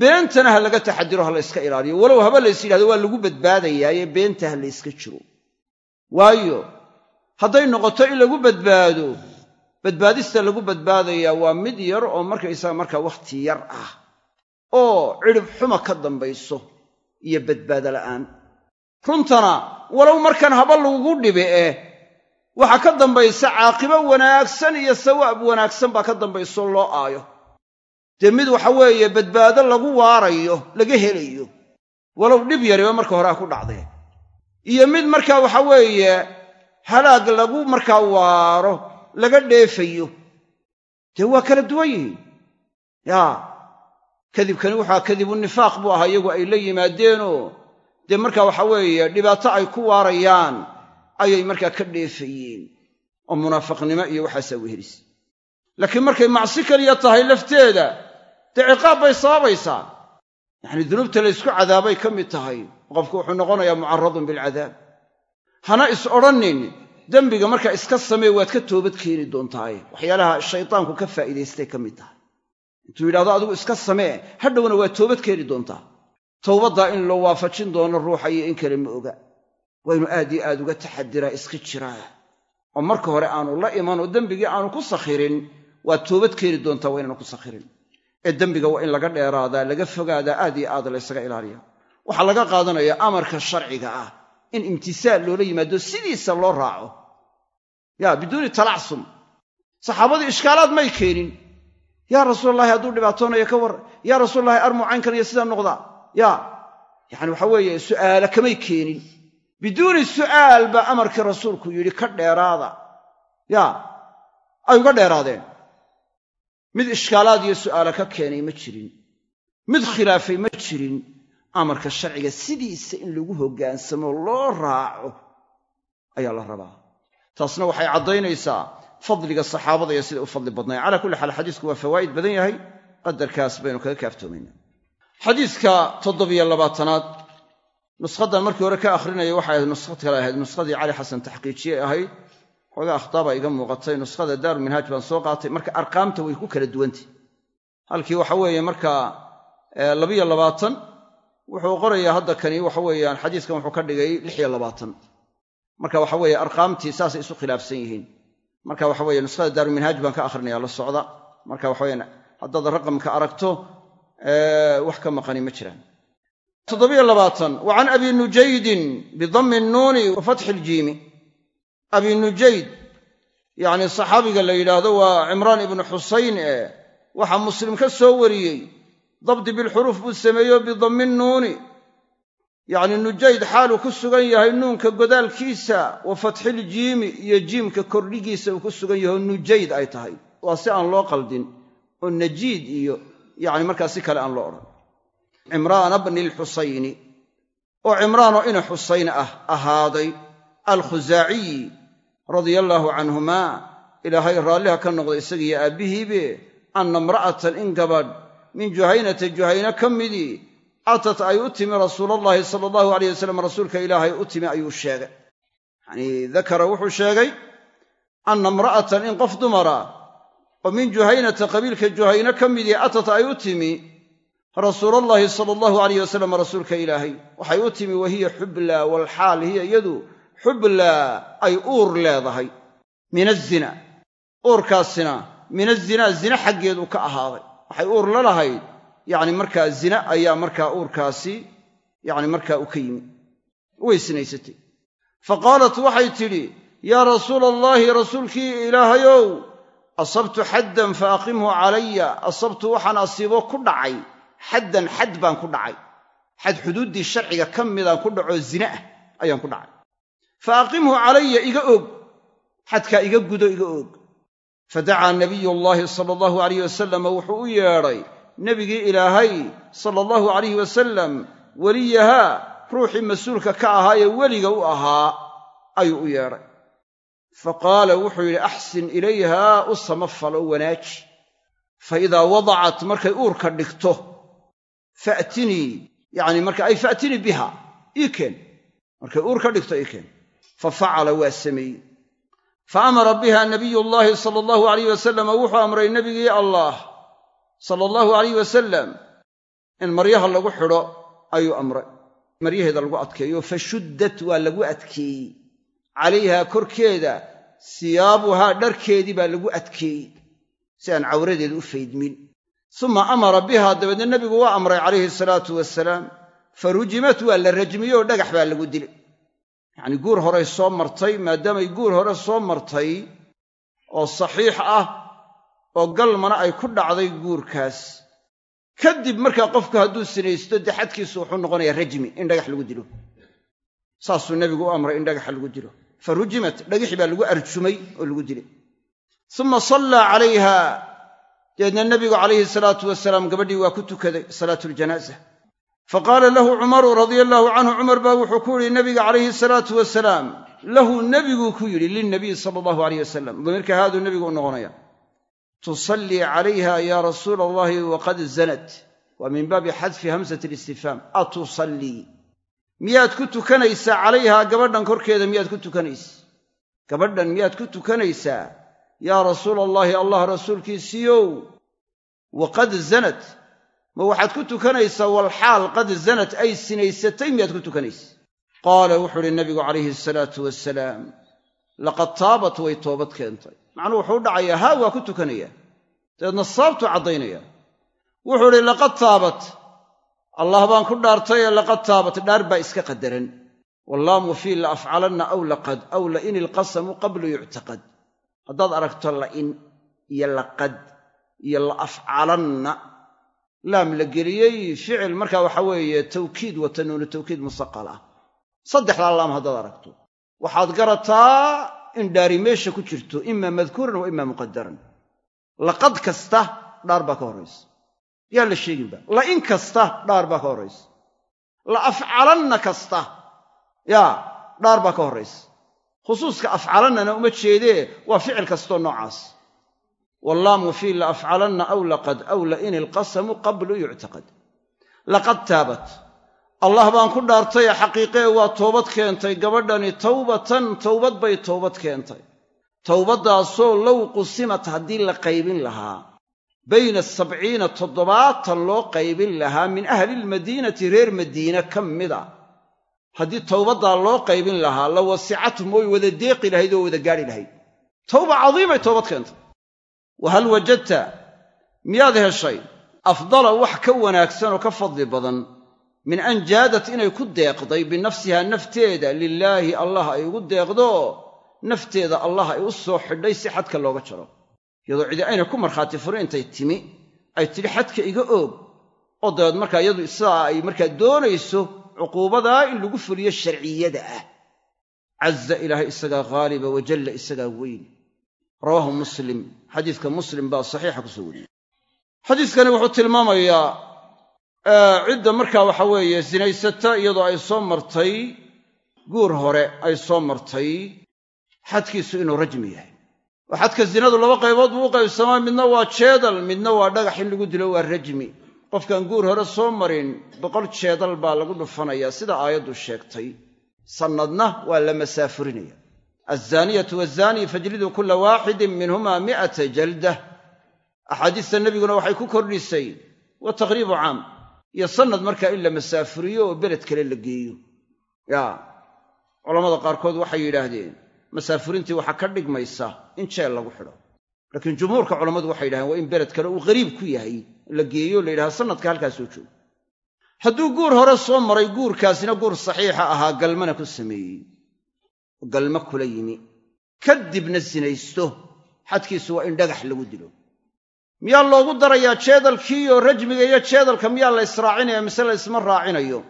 Beentana ha laga taxadiro ha la yska ilaaliyo. Walow haba lays yidhahdo waa lagu badbaadayaaye beenta ha la yska jiro. Waayo hadday noqoto in lagu badbaado badbaadista lagu badbaadayaa waa mid yar oo markaysaga markaa wakhti yar ah oo cidhib xuma ka dambayso iyo badbaado la'aan. Runtana walow markan haba lagugu dhibi eh waxaa ka dambaysa caaqibo wanaagsan iyo sawaab wanaagsan baa ka dambayso loo aayo. Dee mid waxa weeye badbaado lagu waarayo laga helayo walow dhib yariba marka hore a ku dhacdee iyo mid markaa waxa weeye halaag lagu markaa waaro laga dheefayo dee waa kala duwan yihiin. Yaa kadibkani waxaa kadibu nifaaq buu ahaa iyagu ay la yimaadeenoo dee markaa waxa weeye dhibaato ay ku waarayaan ayay markaa ka dheefayeen oo munaafiqnimo iyo waxaasaa wehelis. Laakiin markay macsi keliya tahay lafteeda dee ciqaab bay sababaysaa. Yacni dunuubta laysku cadaabay ka mid tahay qofku wuxuu noqonayaa mucaradun bilcadaab. Hana is odhannin dembiga markaa iska samee waad ka toobad keeni doontaaye. Waxyaalaha shaydaanku ka faa'iidaystay ka mid tahay. Intuu yidhahdo adigu iska samee hadhowna waad toobad keeni doontaa. Towbaddaa in loo waafajin doono ruuxa iyo in kale ma oga waa inu aad iyo aad uga taxadiraa iska jiraa oo marka hore aanu la iman oo dembigii aanu ku sakhirin waad toobad keeni doontaa waa inaanu ku sakhirin. ee dembiga waa in laga dheeraadaa laga fogaadaa aad iyo aad laysaga ilaaliya. waxaa laga qaadanayaa amarka sharciga ah in imtisaal loola yimaado sidiisa loo raaco. yaa biduuni talacsum. saxaabadii ishkaalaad may keenin. yaa rasuulalahi hadduu dhibaatoonayo ka war. yaa rasuulalahi armu caynkan iyo sidaa noqdaa. ya yacani waxa weeye su'aala kamay keenin biduuni su'aal baa amarkii rasuulku yidhi ka dheeraada. Ya ay uga dheeraadeen. Mid ishkaalaad iyo su'aala ka keenay ma jirin. Mid khilaafay ma jirin. Amarka sharciga sidiisa in lagu hoggaansamo loo raaco ayaa la rabaa. Taasna waxay caddaynaysaa fadliga saxaabada iyo siday u fadli badnay. Calaa kulli xaal xadiisku waa fawaa'id badan yahay. Qadarkaas baynu kaga kaaftoomaynaa xadiiska toddobiyo labaatanaad nuskhaddan markii hore ka akhrinaya waxay ahayd nuskhad kale ahayd nuskhadii cali xasan taxqiijiyey ahayd. Xoogaa akhtaabaa iga muuqatay nuskhada daaruminhaaj baan soo qaatay. Marka arqaamta way ku kala duwantay halkii waxa weeye markaa labiyo labaatan wuxuu qorayaa hadda kani waxa weeyaan xadiiskan wuxuu ka dhigay lix iyo labaatan. Marka waxa weeye arqaamtii saasay isu khilaafsan yihiin. Marka waxa weye nuskhada daaruminhaaj baan ka akhrinaya la socda. Marka waxa weyaan haddaad raqamka aragto wax ka maqani ma jiraan toddobiyo labaatan wa can abi nujaydin bidammi nnuuni wa fatxi iljiimi abi nujayd yacni saxaabiga la yidhaahdo waa cimraan ibnu xusayn ee waxaa muslim ka soo wariyey. Dabdi bilxuruuf buu sameeyo bidammi nnuuni yacni nujayd xaaluu ku sugan yahay nuunka godaalkiisa wa fatxiljiimi iyo jiimka kordhigiisa uu ku sugan yahay oo nujayd ay tahay. Waa si aan loo qaldin oo najiid iyo yacni markaa si kale aan loo odhan cimraana bni lxusayni oo cimraanoo ina xusayn ah ahaaday alkhusaaciyi radia allaahu canhumaa ilaahay raalliha ka noqday isagiiyo aabbihiibe anna imra'atan in gabadh min juhaynata juhayna ka midii atat ay u timi rasuulallaahi sala allahu alayh wasalam rasuulka ilaahay u timi ayuu sheegay. Yacnii dakara wuxuu sheegay anna imra'atan in qof dumara oo min juhaynata qabiilka juhayna ka midii atat ay u timi rasuulallaahi sala allahu alayh wasalam rasuulka ilaahay waxay u timi wa hiya xublaa walxaal hiya iyadu xublaa ay uur leedahay. Min azina uurkaasina min azinaa zina xaggeedu ka ahaaday. Waxay uur la lahayd yacni markaa zina ayaa markaa uurkaasi yacni markaa u ka yimi way sinaysatay. Fa qaalat waxay tidhi yaa rasuula allaahi rasuulkii ilaahayow asabtu xaddan fa aqimhu calaya asabtu waxaan asiibo ku dhacay xaddan xad baan ku dhacay. Xad xuduuddii sharciga ka midaan ku dhacoo zina ah ayaan ku dhacay. Fa aqimhu calaya iga og. Xadkaa iga gudo iga og. Fadacaa nabiyu llaahi sala allahu alayh wasalama wuxuu u yeedhay nebigii ilaahay sala allahu alayhi wasalam weliyahaa ruuxii mas'uulka ka ahaayee weliga u ahaa ayuu u yeedhay. Fa qaala wuxuu yidhi axsin ilayhaa u samafal oo wanaaji. Fa idaa wadacat markay uurka dhigto faatinii yacni marka ay faatinii biha ii keen. Markay uur ka dhigto ii keen. Fa facala waa sameeyey fa amara biha nabiyu llaahi sala allahu alayh wasalam wuxuu amray nebigii allah sala allahu alayh wasalam in maryaha lagu xidho ayuu amray. Maryaheeda lagu adkeeyo fa shuddat waa lagu adkeeyey. Calayhaa korkeeda siyaabuhaa dharkeedii baa lagu adkeeyey. Si aan cawradeeda u faydmin suma amara bihaa dabeedna nebigu waa amray calayhi salaatu wasalaam fa rujimat waa la rajmiyey oo dhagax baa lagu dilay yacnii guur horey soo martay maadaamay guur hore soo martay oo saxiix ah oo galmana ay ku dhacday guurkaas kadib markaa qofku hadduu sinaysto dee xadkiisu wuxuu noqonayaa rajmi in dhagax lagu dilo saasuu nebigu u amray in dhagaxa lagu dilo fa rujimat dhagixii baa lagu arjumay oo lagu dilay suma sallaa calayha dabeedna nebigu calayhi salaatu wasalaam gabadhii waa ku tukaday salaatuljanaaza fa qaala lahu cumaru radia allaahu canhu cumar baa wuxuu ku yidhi nabiga calayhi salaatu wasalaam lahu nebiguu ku yidhi lilnabiy sala allahu alayh wasalam damirka haaduu nebigu u noqonaya. Tusallii calayha yaa rasuula allahi waqad zanat. Waa min baabi xadfi hamsati listifhaam atusallii miyaad ku tukanaysaa calayhaa gabadhan korkeeda miyaad ku tukanaysa? Gabadhan miyaad ku tukanaysaa yaa rasuula allaahi allah rasuulkiisiiyow waqad zanat. Ma waxaad ku tukanaysaa walxaal qad zanat ay sinaysatay miyaad ku tukanaysa? Qaala wuxuu uhi nabigu calayhi asalaatu wasalaam laqad taabat way toobad keentay. Macnuu wuxuu u dhacayaa haa waa ku tukanaya. Dabeedna sababtuu caddaynaya. Wuxuu idhi laqad taabat. Allah baan ku dhaartay ee laqad taabat. Dhaar baa iska qadaran. Wallaamu fii la afcalanna aw laqad aw la in ilqasamu qablu yuctaqad haddaad aragto la'in iyo laqad iyo la afcalanna laam la geliyey ficil markaa waxa weeye tawkiid wata nuunu tawkiid musaqal ah. Saddexdaa laam haddaad aragto waxaad garataa in dhaari meesha ku jirto ima madkuuran wa ima muqadaran laqad kasta dhaar baa ka horraysa yaan la sheeginba la in kasta dhaar baa ka horraysa la afcalanna kasta yaa dhaar baa ka horraysa khusuuska afcalannana uma jeedee waa ficil kastoo noocaas. Wallaamu fii la afcalanna aw laqad aw in ilqasamu qablu yuctaqad. Laqad taabat. Allah baan ku dhaartayee xaqiiqee waa toobad keentay. Gabadhani tawbatan towbad bay toobad keentay. Towbaddaasoo low qusimat haddii la qaybin lahaa. Bayna sabciina toddobaatan loo qaybin lahaa min ahlilmadiinati reer madiine ka mida haddii towbaddaa loo qaybin lahaa la wasicathum way wada deeqi lahayd oo wada gaadhi lahayd. Towba cadiimay toobad keentay wa hal wajadta? Miyaad heshay? Afdala wax ka wanaagsan oo ka fadli badan. Min an jaadat inay ku deeqday binafsihaa nafteeda lilaahi allah ay ugu deeqdo nafteeda allah ay u soo xidhay si xadka looga jaro. Iyadoo cidi aynay ku markhaati furin intay timi ay tidhi xadka iga oog oo dabeed markaa iyadu sidaa ay markaa doonayso cuquubadaa in lagu fuliyo sharciyada ah. Caza ilaahay isagaa haaliba wajalla isagaa weyn. Rawaahu muslim. Xadiiska muslim baa saxiixa ku soo wariyey. Xadiiskani wuxuu tilmaamayaa cidda markaa waxa weeye sinaysata iyadoo ay soo martay guur hore ay soo martay xadkiisu inuu rajmi yahay. Oo xadka zinadu laba qaybood buu u qaybsamaa midna waa jeedal midna waa dhagax in lagu dilo waa rajmi qofkaan guur hore soo marin boqol jeedal baa lagu dhufanayaa sida aayaddu sheegtay. Sannadna waa la masaafurinaya. Alzaaniyatu wazaanii fajliduu kulla waaxidin minhumaa mi'ata jaldah axaadiista nebiguna waxay ku kordhisay wa taqriibu caam. Iyo sannad markaa in la masaafuriyo oo beled kale la geeyo. Yaa culammada qaarkood waxay yidhaahdeen masaafurintii waxaa ka dhigmaysa in jeel lagu xidho laakiin jumhuurka culammadu waxay yidhahdeen waa in beled kale uu qariib ku yahay. La geeyo la yidhahdo sannadka halkaas soo joogo hadduu guur hore soo maray guurkaasina guur saxiixa ahaa galmana ku sameeyey. Galma kula yimi. Kadibna sinaysto. Xadkiisu waa in dhagax lagu dilo. Miyaa loogu darayaa jeedalkiiyo rajmiga iyo jeedalka miyaa la israacinaya mise la ysma raacinayo?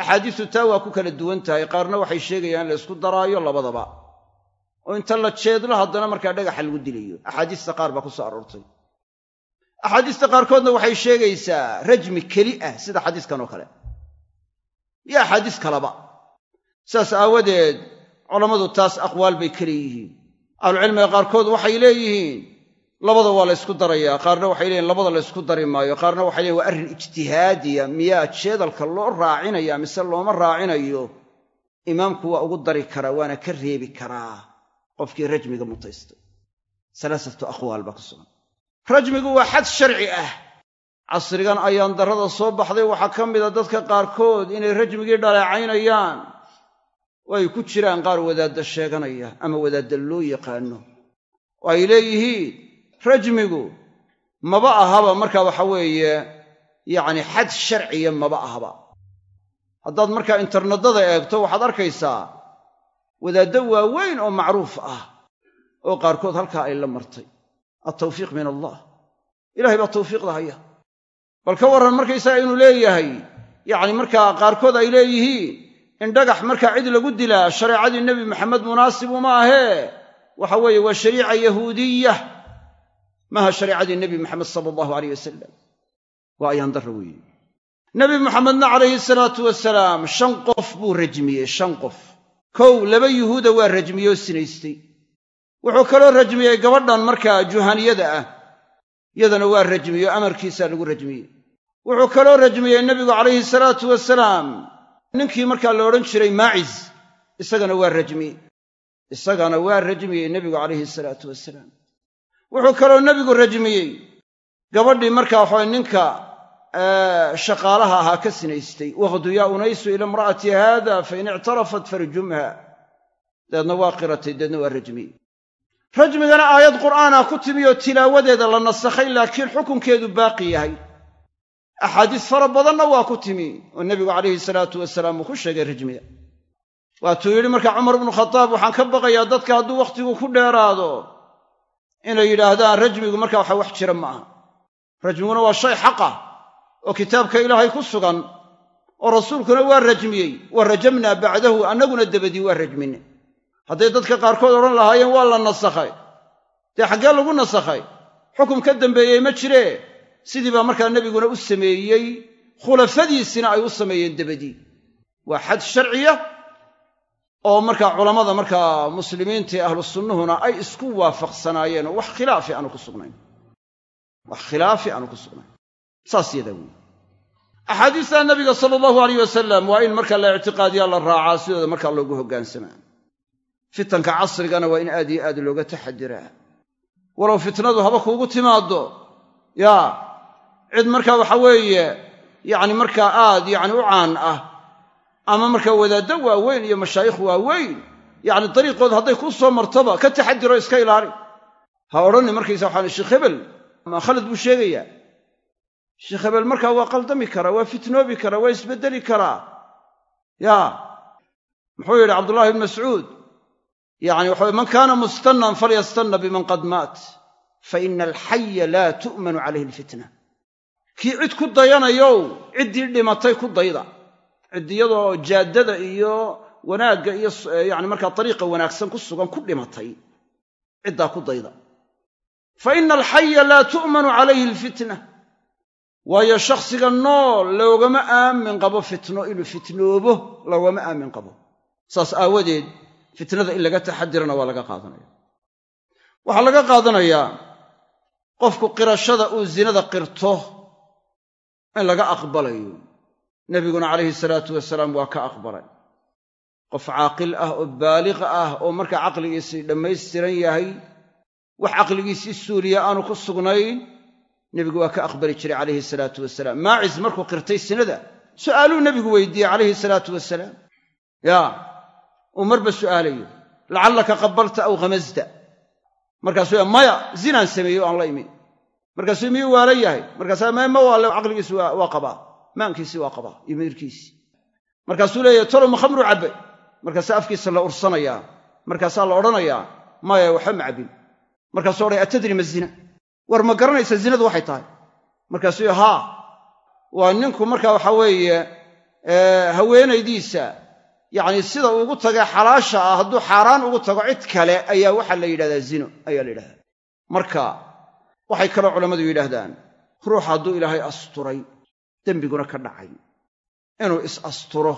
Axaadiisu taa waa ku kala duwan tahay. Qaarna waxay sheegayaan in la ysku daraayo labadaba oo inta la jeedlo haddana markaa dhagaxa lagu dilayo. Axaadiista qaar baa ku soo aroortay. Axaadiista qaarkoodna waxay sheegaysaa rajmi keli ah sida xadiiskan oo kale. Iyo axaadiis kaleba saas aawadeed culammadu taas aqwaal bay ka leeyihiin ahlucilmiga qaarkood waxay leeyihiin labada waa la ysku darayaa qaarna waxay leeyihiin labada la ysku dari maayo qaarna waxay leeyihiin waa arrin ijtihaadiya miyaa jeedalka loo raacinaya mise looma raacinayo? Imaamku waa ugu dari karaa waana ka reebi karaa qofkii rajmiga mutaystay salaasatu aqwaal baa ku sugan. Rajmigu waa xad sharci ah. Casrigan ayaan darrada soo baxday. Waxaa ka mida dadka qaarkood inay rajmigii dhaleecaynayaan. Oo ay ku jiraan qaar wadaadda sheeganaya ama wadaadda loo yaqaano. Oo ay leeyihiin rajmigu maba ahaba. Markaa waxa weeye yacni xad sharciya maba ahaba. Haddaad markaa interneddada eegto waxaad arkaysaa wadaaddo waaweyn oo macruuf ah oo qaarkood halkaa ay la martay. Altawfiiq min allah. Ilahay baa tawfiiqda haya bal ka warran markaysaga inuu leeyahay yacni markaa qaarkood ay leeyihiin in dhagax markaa cid lagu dilaa shareecadii nebi maxamed munaasib uma ahee. Waxa weeye waa shariica yahuudiya maaha shareecadii nebi maxamed sala allahu aleyh wasalam waa ayaan darra weeye. Nebi maxamedna calayhi salaatu wasalaam shan qof buu rajmiyey shan qof kow laba yuhuuda waa rajmiyey oo sinaystay. Wuxuu kaloo rajmiyey gabadhan markaa juhaniyada ah yadana waa rajmiyey oo amarkiisaa lagu rajmiyey. Wuxuu kaloo rajmiyey nebigu calayhi salaatu wasalaam ninkii markaa la odhan jiray maacis isagana waa rajmiyey. Isagana waa rajmiyey nebigu calayhi salaatu wasalaam wuxuu kaloo nebigu rajmiyey. Gabadhii markaa waxawaye ninka shaqaalaha ahaa ka sinaystay. Waqdu yaa unaysu ila imra'ati haada fain ictarafat farjumha. Dabeedna waa qiratay dabeedna waa rajmiyey rajmigana aayad qur'aana ku timi oo tilaawadeeda la nasakhay laakiin xukunkeedu baaqi yahay. Axaadiis fara badanna waa ku timi oo nebigu calayhi salaatu wasalaam uu ku sheegay rajmiga. Waatuu yidhi markaa cumar ibnu khataab waxaan ka baqayaa dadka hadduu wakhtigu ku dheeraado. Inay yidhaahdaan rajmigu markaa waxa wax jira ma rajmiguna waa shay xaqa oo kitaabka ilaahay ku sugan oo rasuulkuna waa rajmiyey wa rajamnaa bacdahu annaguna dabadii waa rajmine hadday dadka qaarkood odhan lahaayeen waa la nasakhay dee xaggee lagu nasakhay xukum ka dambeeyey ma jiree sidii baa markaa nebiguna u sameeyey khulafadiisina ay u sameeyeen dabadii waa xad sharciya oo markaa culammada markaa muslimiinta ee ahlu sunnuhuna ay isku waafaqsanaayeen. Oo wax khilaafi aanu ku sugnayn. Wax khilaafi aanu ku sugnayn saas yadaa weyi axaadiista nabiga sala allahu alayh wasalam waa in marka la ictiqaadiyaa la raacaa sidooda markaa loogu hoggaansamaa fitanka casrigana waa in aad iyo aad looga taxadiraa walow fitnadu haba kuugu timaaddo yaa cid markaa waxa weeye yacni markaa aad yacni u caan ah ama markaa wadaaddo waaweyn iyo mashaayikh waaweyn yacni dariiqooda hadday kuu soo martoba ka taxadiro iska ilaali. Ha odhanni markaysa waxaan sheekh hebel ma khalad buu sheegayaa sheekh hebel markaa waa qaldami karaa waa fitnoobi karaa waa isbeddeli karaa yaa muxuu yidhi cabdullahi ibn mascuud yacni waxa man kaana mustannan falyastanna biman qad maat fa ina alxaya laa tu'manu calayhi alfitna. Kii cid ku dayanayow ciddii dhimatay ku dayda. Ciddiyadoo jaaddada iyo wanaagga iyo yacni markaa dariiqa wanaagsan ku sugan ku dhimatay ciddaa ku dayda. Fa ina alxaya laa tu'manu calayhi alfitna waayo shakhsiga nool loogama aamin qabo fitno inuu fitnoobo loogama aamin qabo. Saas aawadeed fitnada in laga taxadirana waa laga qaadanaya. Waxaa laga qaadanayaa qofku qirashada uu zinada qirto in laga aqbalayo. Nebiguna calayhi salaatu wasalaam waa ka aqbalay. Qof caaqil ah oo baaliq ah oo markaa caqligiisii dhammaystiran yahay wax caqligiisii suuliya aanu ku sugnayn nebigu waa ka aqbali jiray calayhi salaatu wasalaam maacis markuu qirtay sinada su'aaluu nebigu weydiiyey calayhi salaatu wasalaam yaa uu marba su'aalayo lacallaka qabalta aw khamasta markaasuu ya maya zinaan sameeyo aan la imi markaasuu miyuu waalan yahay? Markaasaa ma waale caqligiisi waa qabaa. Maankiisii waa qabaa iyo midirkiisii markaasuu leeyahy tolo ma khamru cabbe. Markaasaa afkiisa la ursanayaa. Markaasaa la odhanayaa maya waxba ma cabbin. Markaasuu odhanaya atadri ma zina war ma garanaysa zinadu waxay tahay? Markaasuu y haa waa ninku markaa waxaa weeye haweenaydiisa yacni sida ugu taga xalaasha ah hadduu xaaraan ugu tago cid kale ayaa waxaa la yidhahdaa zino ayaa la yidhahdaa. Marka waxay kaloo culammadu yidhaahdaan ruux hadduu ilaahay asturay dembiguna ka dhacay. Inuu is-asturo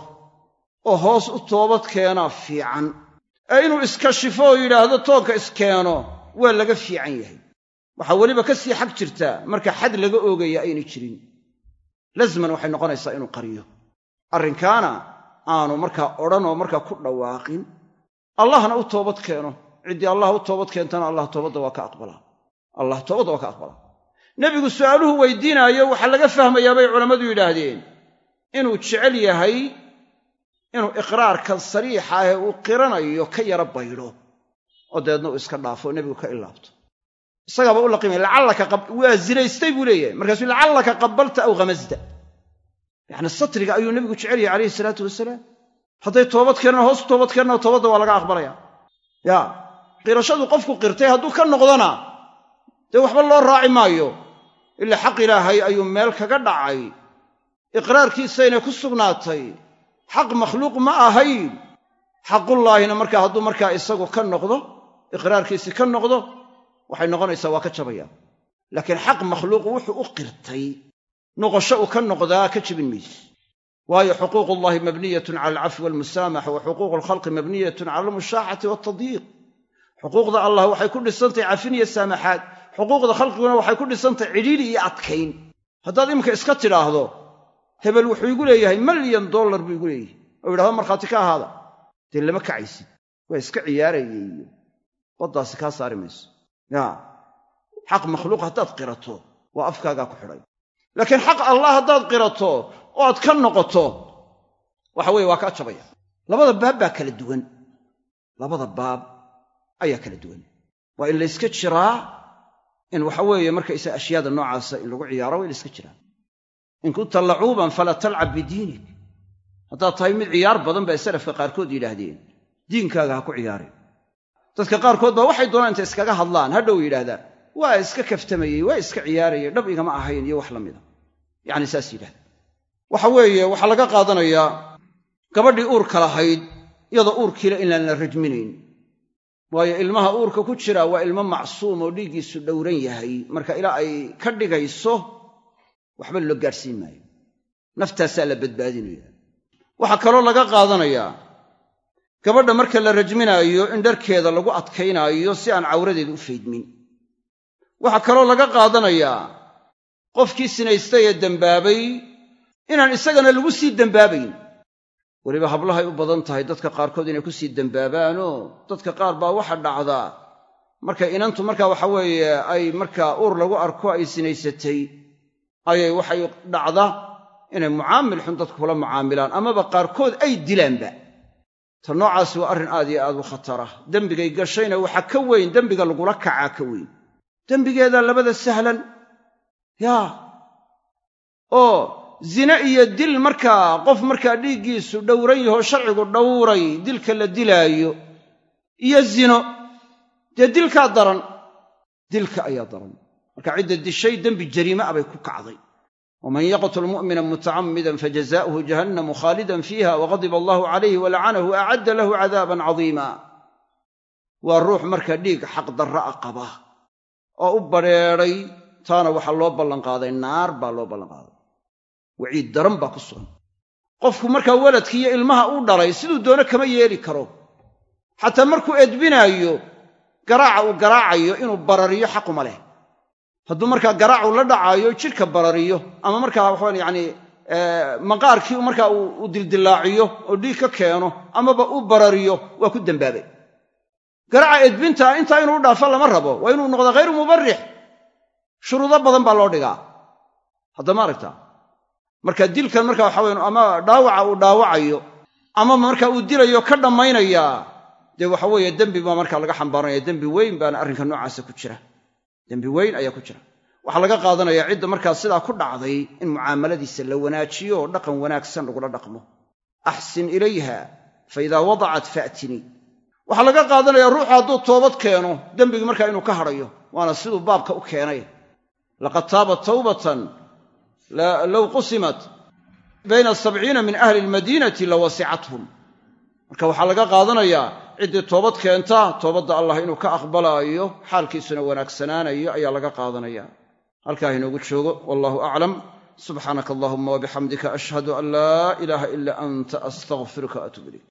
oo hoos u toobad keenaa fiican. Ee inuu iskashifo oo yidhaahdo toonka iskeeno waa laga fiican yahay waxaa weliba ka sii xag jirtaa marka xad laga oogaya aynay jirin. Lasman waxay noqonaysaa inuu qariyo. Arrinkaana aanu markaa odhan oo markaa ku dhawaaqin. Allahna u toobad keeno. Ciddii allah u toobad keentana allah toobadda waa ka aqbalaa allah toobadda waa ka aqbalaa nebigu su'aaluhu weydiinaayo waxaa laga fahmayaa bay culammadu yidhaahdeen. Inuu jecel yahay inuu iqraarkan sariixa ahee uu qiranayo ka yara baydho oo dabeedna uu iska dhaafo nebigu ka ilaabto isagaaba u laqimaya lacallaka waa zinaystay buu leeyahay. Markaasuu lacallaka qabalta aw khamasta yacni satriga ayuu nebigu jecel yahay calayhi salaatu wasalaam hadday toobad keenaan hoos toobad keenana toobadda waa laga aqbalaya. Ya qirashadu qofku qirtay hadduu ka noqdona dee waxba loo raaci maayo. Ilaa xaq ilaahay ayuu meel kaga dhacay. Iqraarkiisayna ku sugnaatay. Xaq makhluuq ma ahayn. Xaqullaahina markaa hadduu markaa isagu ka noqdo iqraarkiisii ka noqdo waxay noqonaysaa waa ka jabaya laakiin xaq makhluuq wuxuu u qirtay. Noqosho uu ka noqdaa ka jebin mayse waayo xuquuq ullahi mabniyatun cala alcafwi walmusaamaxa wa xuquuqu alkhalqi mabniyatun cala almushaaxati waltadyiiq xuquuqda allah waxay ku dhisantahy cafin iyo saamaxaad. Xuquuqda khalqiguna waxay ku dhisantahy cidhiili iyo adkayn. Haddaad iminka iska tidhaahdo hebel wuxuu igu leeyahay malyan dollar buu igu leeyahay. Oo yidhahdo markhaati ka ahaada. Dee lama kacaysid. Waa iska ciyaaraya iyo baddaasi kaa saari mayso yaa xaq makhluuq haddaad qirato waa afkaagaa ku xidhay. Laakiin xaq allah haddaad qirato oo ka noqoto waxa weeye waa kaa jabaya. Labada baab baa kala duwan. Labada baab ayaa kala duwan. Waa in layska jiraa in waxa weeye markaysa ashyaada noocaasa in lagu ciyaaro waa in layska jiraa in kunta lacuuban falaa talcab bidiinik haddaad tahay mid ciyaar badan bay salafka qaarkood yidhaahdeen. Diinkaaga ha ku ciyaarin dadka qaarkood baa waxay doonaan intay iskaga hadlaan hadhow yidhaahdaan. Waa iska kaftamayey waa iska ciyaarayay dhab igama ahayn iyo wax la mida. Yacni saas yidhahda. Waxa weeye waxaa laga qaadanayaa gabadhii uurka lahayd iyadoo uurkiila inaan la rajminayn waayo ilmaha uurka ku jira waa ilmo macsuum oo dhiiggiisu dhowran yahay. Marka ilaa ay ka dhigayso waxba loo gaadhsiin maayo. Naftaasaa la badbaadinaya waxaa kaloo laga qaadanayaa gabadha marka la rajminaayo in dharkeeda lagu adkaynaayo si aan cawradeeda u faydmin waxaa kaloo laga qaadanayaa qofkii sinaystay ee dembaabay inaan isagana lagu sii dembaabayn weliba hablahay u badan tahay dadka qaarkood inay ku sii dembaabaanoo dadka qaar baa waxa dhacdaa markay inantu markaa waxa weeye ay markaa uur lagu arko ay sinaysatay ayay waxay dhacda inay mucaamil xun dadku kula mucaamilaan amaba qaarkood ay dilaanba ta noocaasi waa arrin aad iyo aad u khatara. Dembigay gashayna waxa ka weyn dembiga lagula kacaa ka weyn. Dembigeedaa labada sahlan. Yaa. Oo zine iyo dil markaa qof markaa dhiiggiisu dhowran yahoo sharcigu dhowray dilka la dilaayo iyo zino dee dilkaa daran? Dilka ayaa daran. Marka cidda dishay dembi jariime ah bay ku kacday waman yaqtul mu'mina mutacammidan fajazaa'uhu jahannamu khaalidan fiiha waqadiba allahu calayhi walacanahu acadda lahu cadaaban cadiima waa ruux marka dhiig xaqdarra a qaba oo u badrheedhay taana waxaa loo ballanqaaday naar baa loo ballanqaaday waciid daran baa ku sugan qofku markaa waladkii iyo ilmaha u dhalay siduu doono kama yeeli karo xataa markuu edbinaayo garaaca uu garaacayo inuu barariyo xaquma leh hadduu markaa garaacu la dhacaayo jidhka barariyo ama markaa waxaan yacni maqaarkii markaa uu dildillaaciyo oo dhiig ka keeno amaba u barariyo waa ku dembaabay garaaca edbinta intaa inuu u dhaafo lama rabo waa inuu noqdo hayru mubarrix. Shuruudo badan baa loo dhigaa. Haddama aragtaa marka dilkan marka waxa weye ama dhaawaca uu dhaawacayo ama marka uu dilayo ka dhammaynayaa dee waxa weeye dembi baa markaa laga xambaaranaya dembi weyn baana arrinka noocaasa ku jira dembi weyn ayaa ku jira. Waxaa laga qaadanayaa cidda markaa sidaa ku dhacday in mucaamaladiisa la wanaajiyo oo dhaqan wanaagsan lagula dhaqmo. Axsin ilayha fa idaa wadacat faatinii waxaa laga qaadanayaa ruuxu hadduu toobad keeno dembigii markaa inuu ka hadhayo waana siduu baabka u keenay. Laqad taabat tawbatan low qusimat bayna sabciina min ahli almadiinati la wasicathum. Marka waxaa laga qaadanayaa ciddii toobad keenta toobadda allah inuu ka aqbalaayo xaalkiisuna wanaagsanaanayo ayaa laga qaadanaya. Halkaa inoogu joogo wallahu aclam subxaanaka allahuma wabixamdika ashhadu an laa ilaaha ila anta astaqfiruka atuub ilayk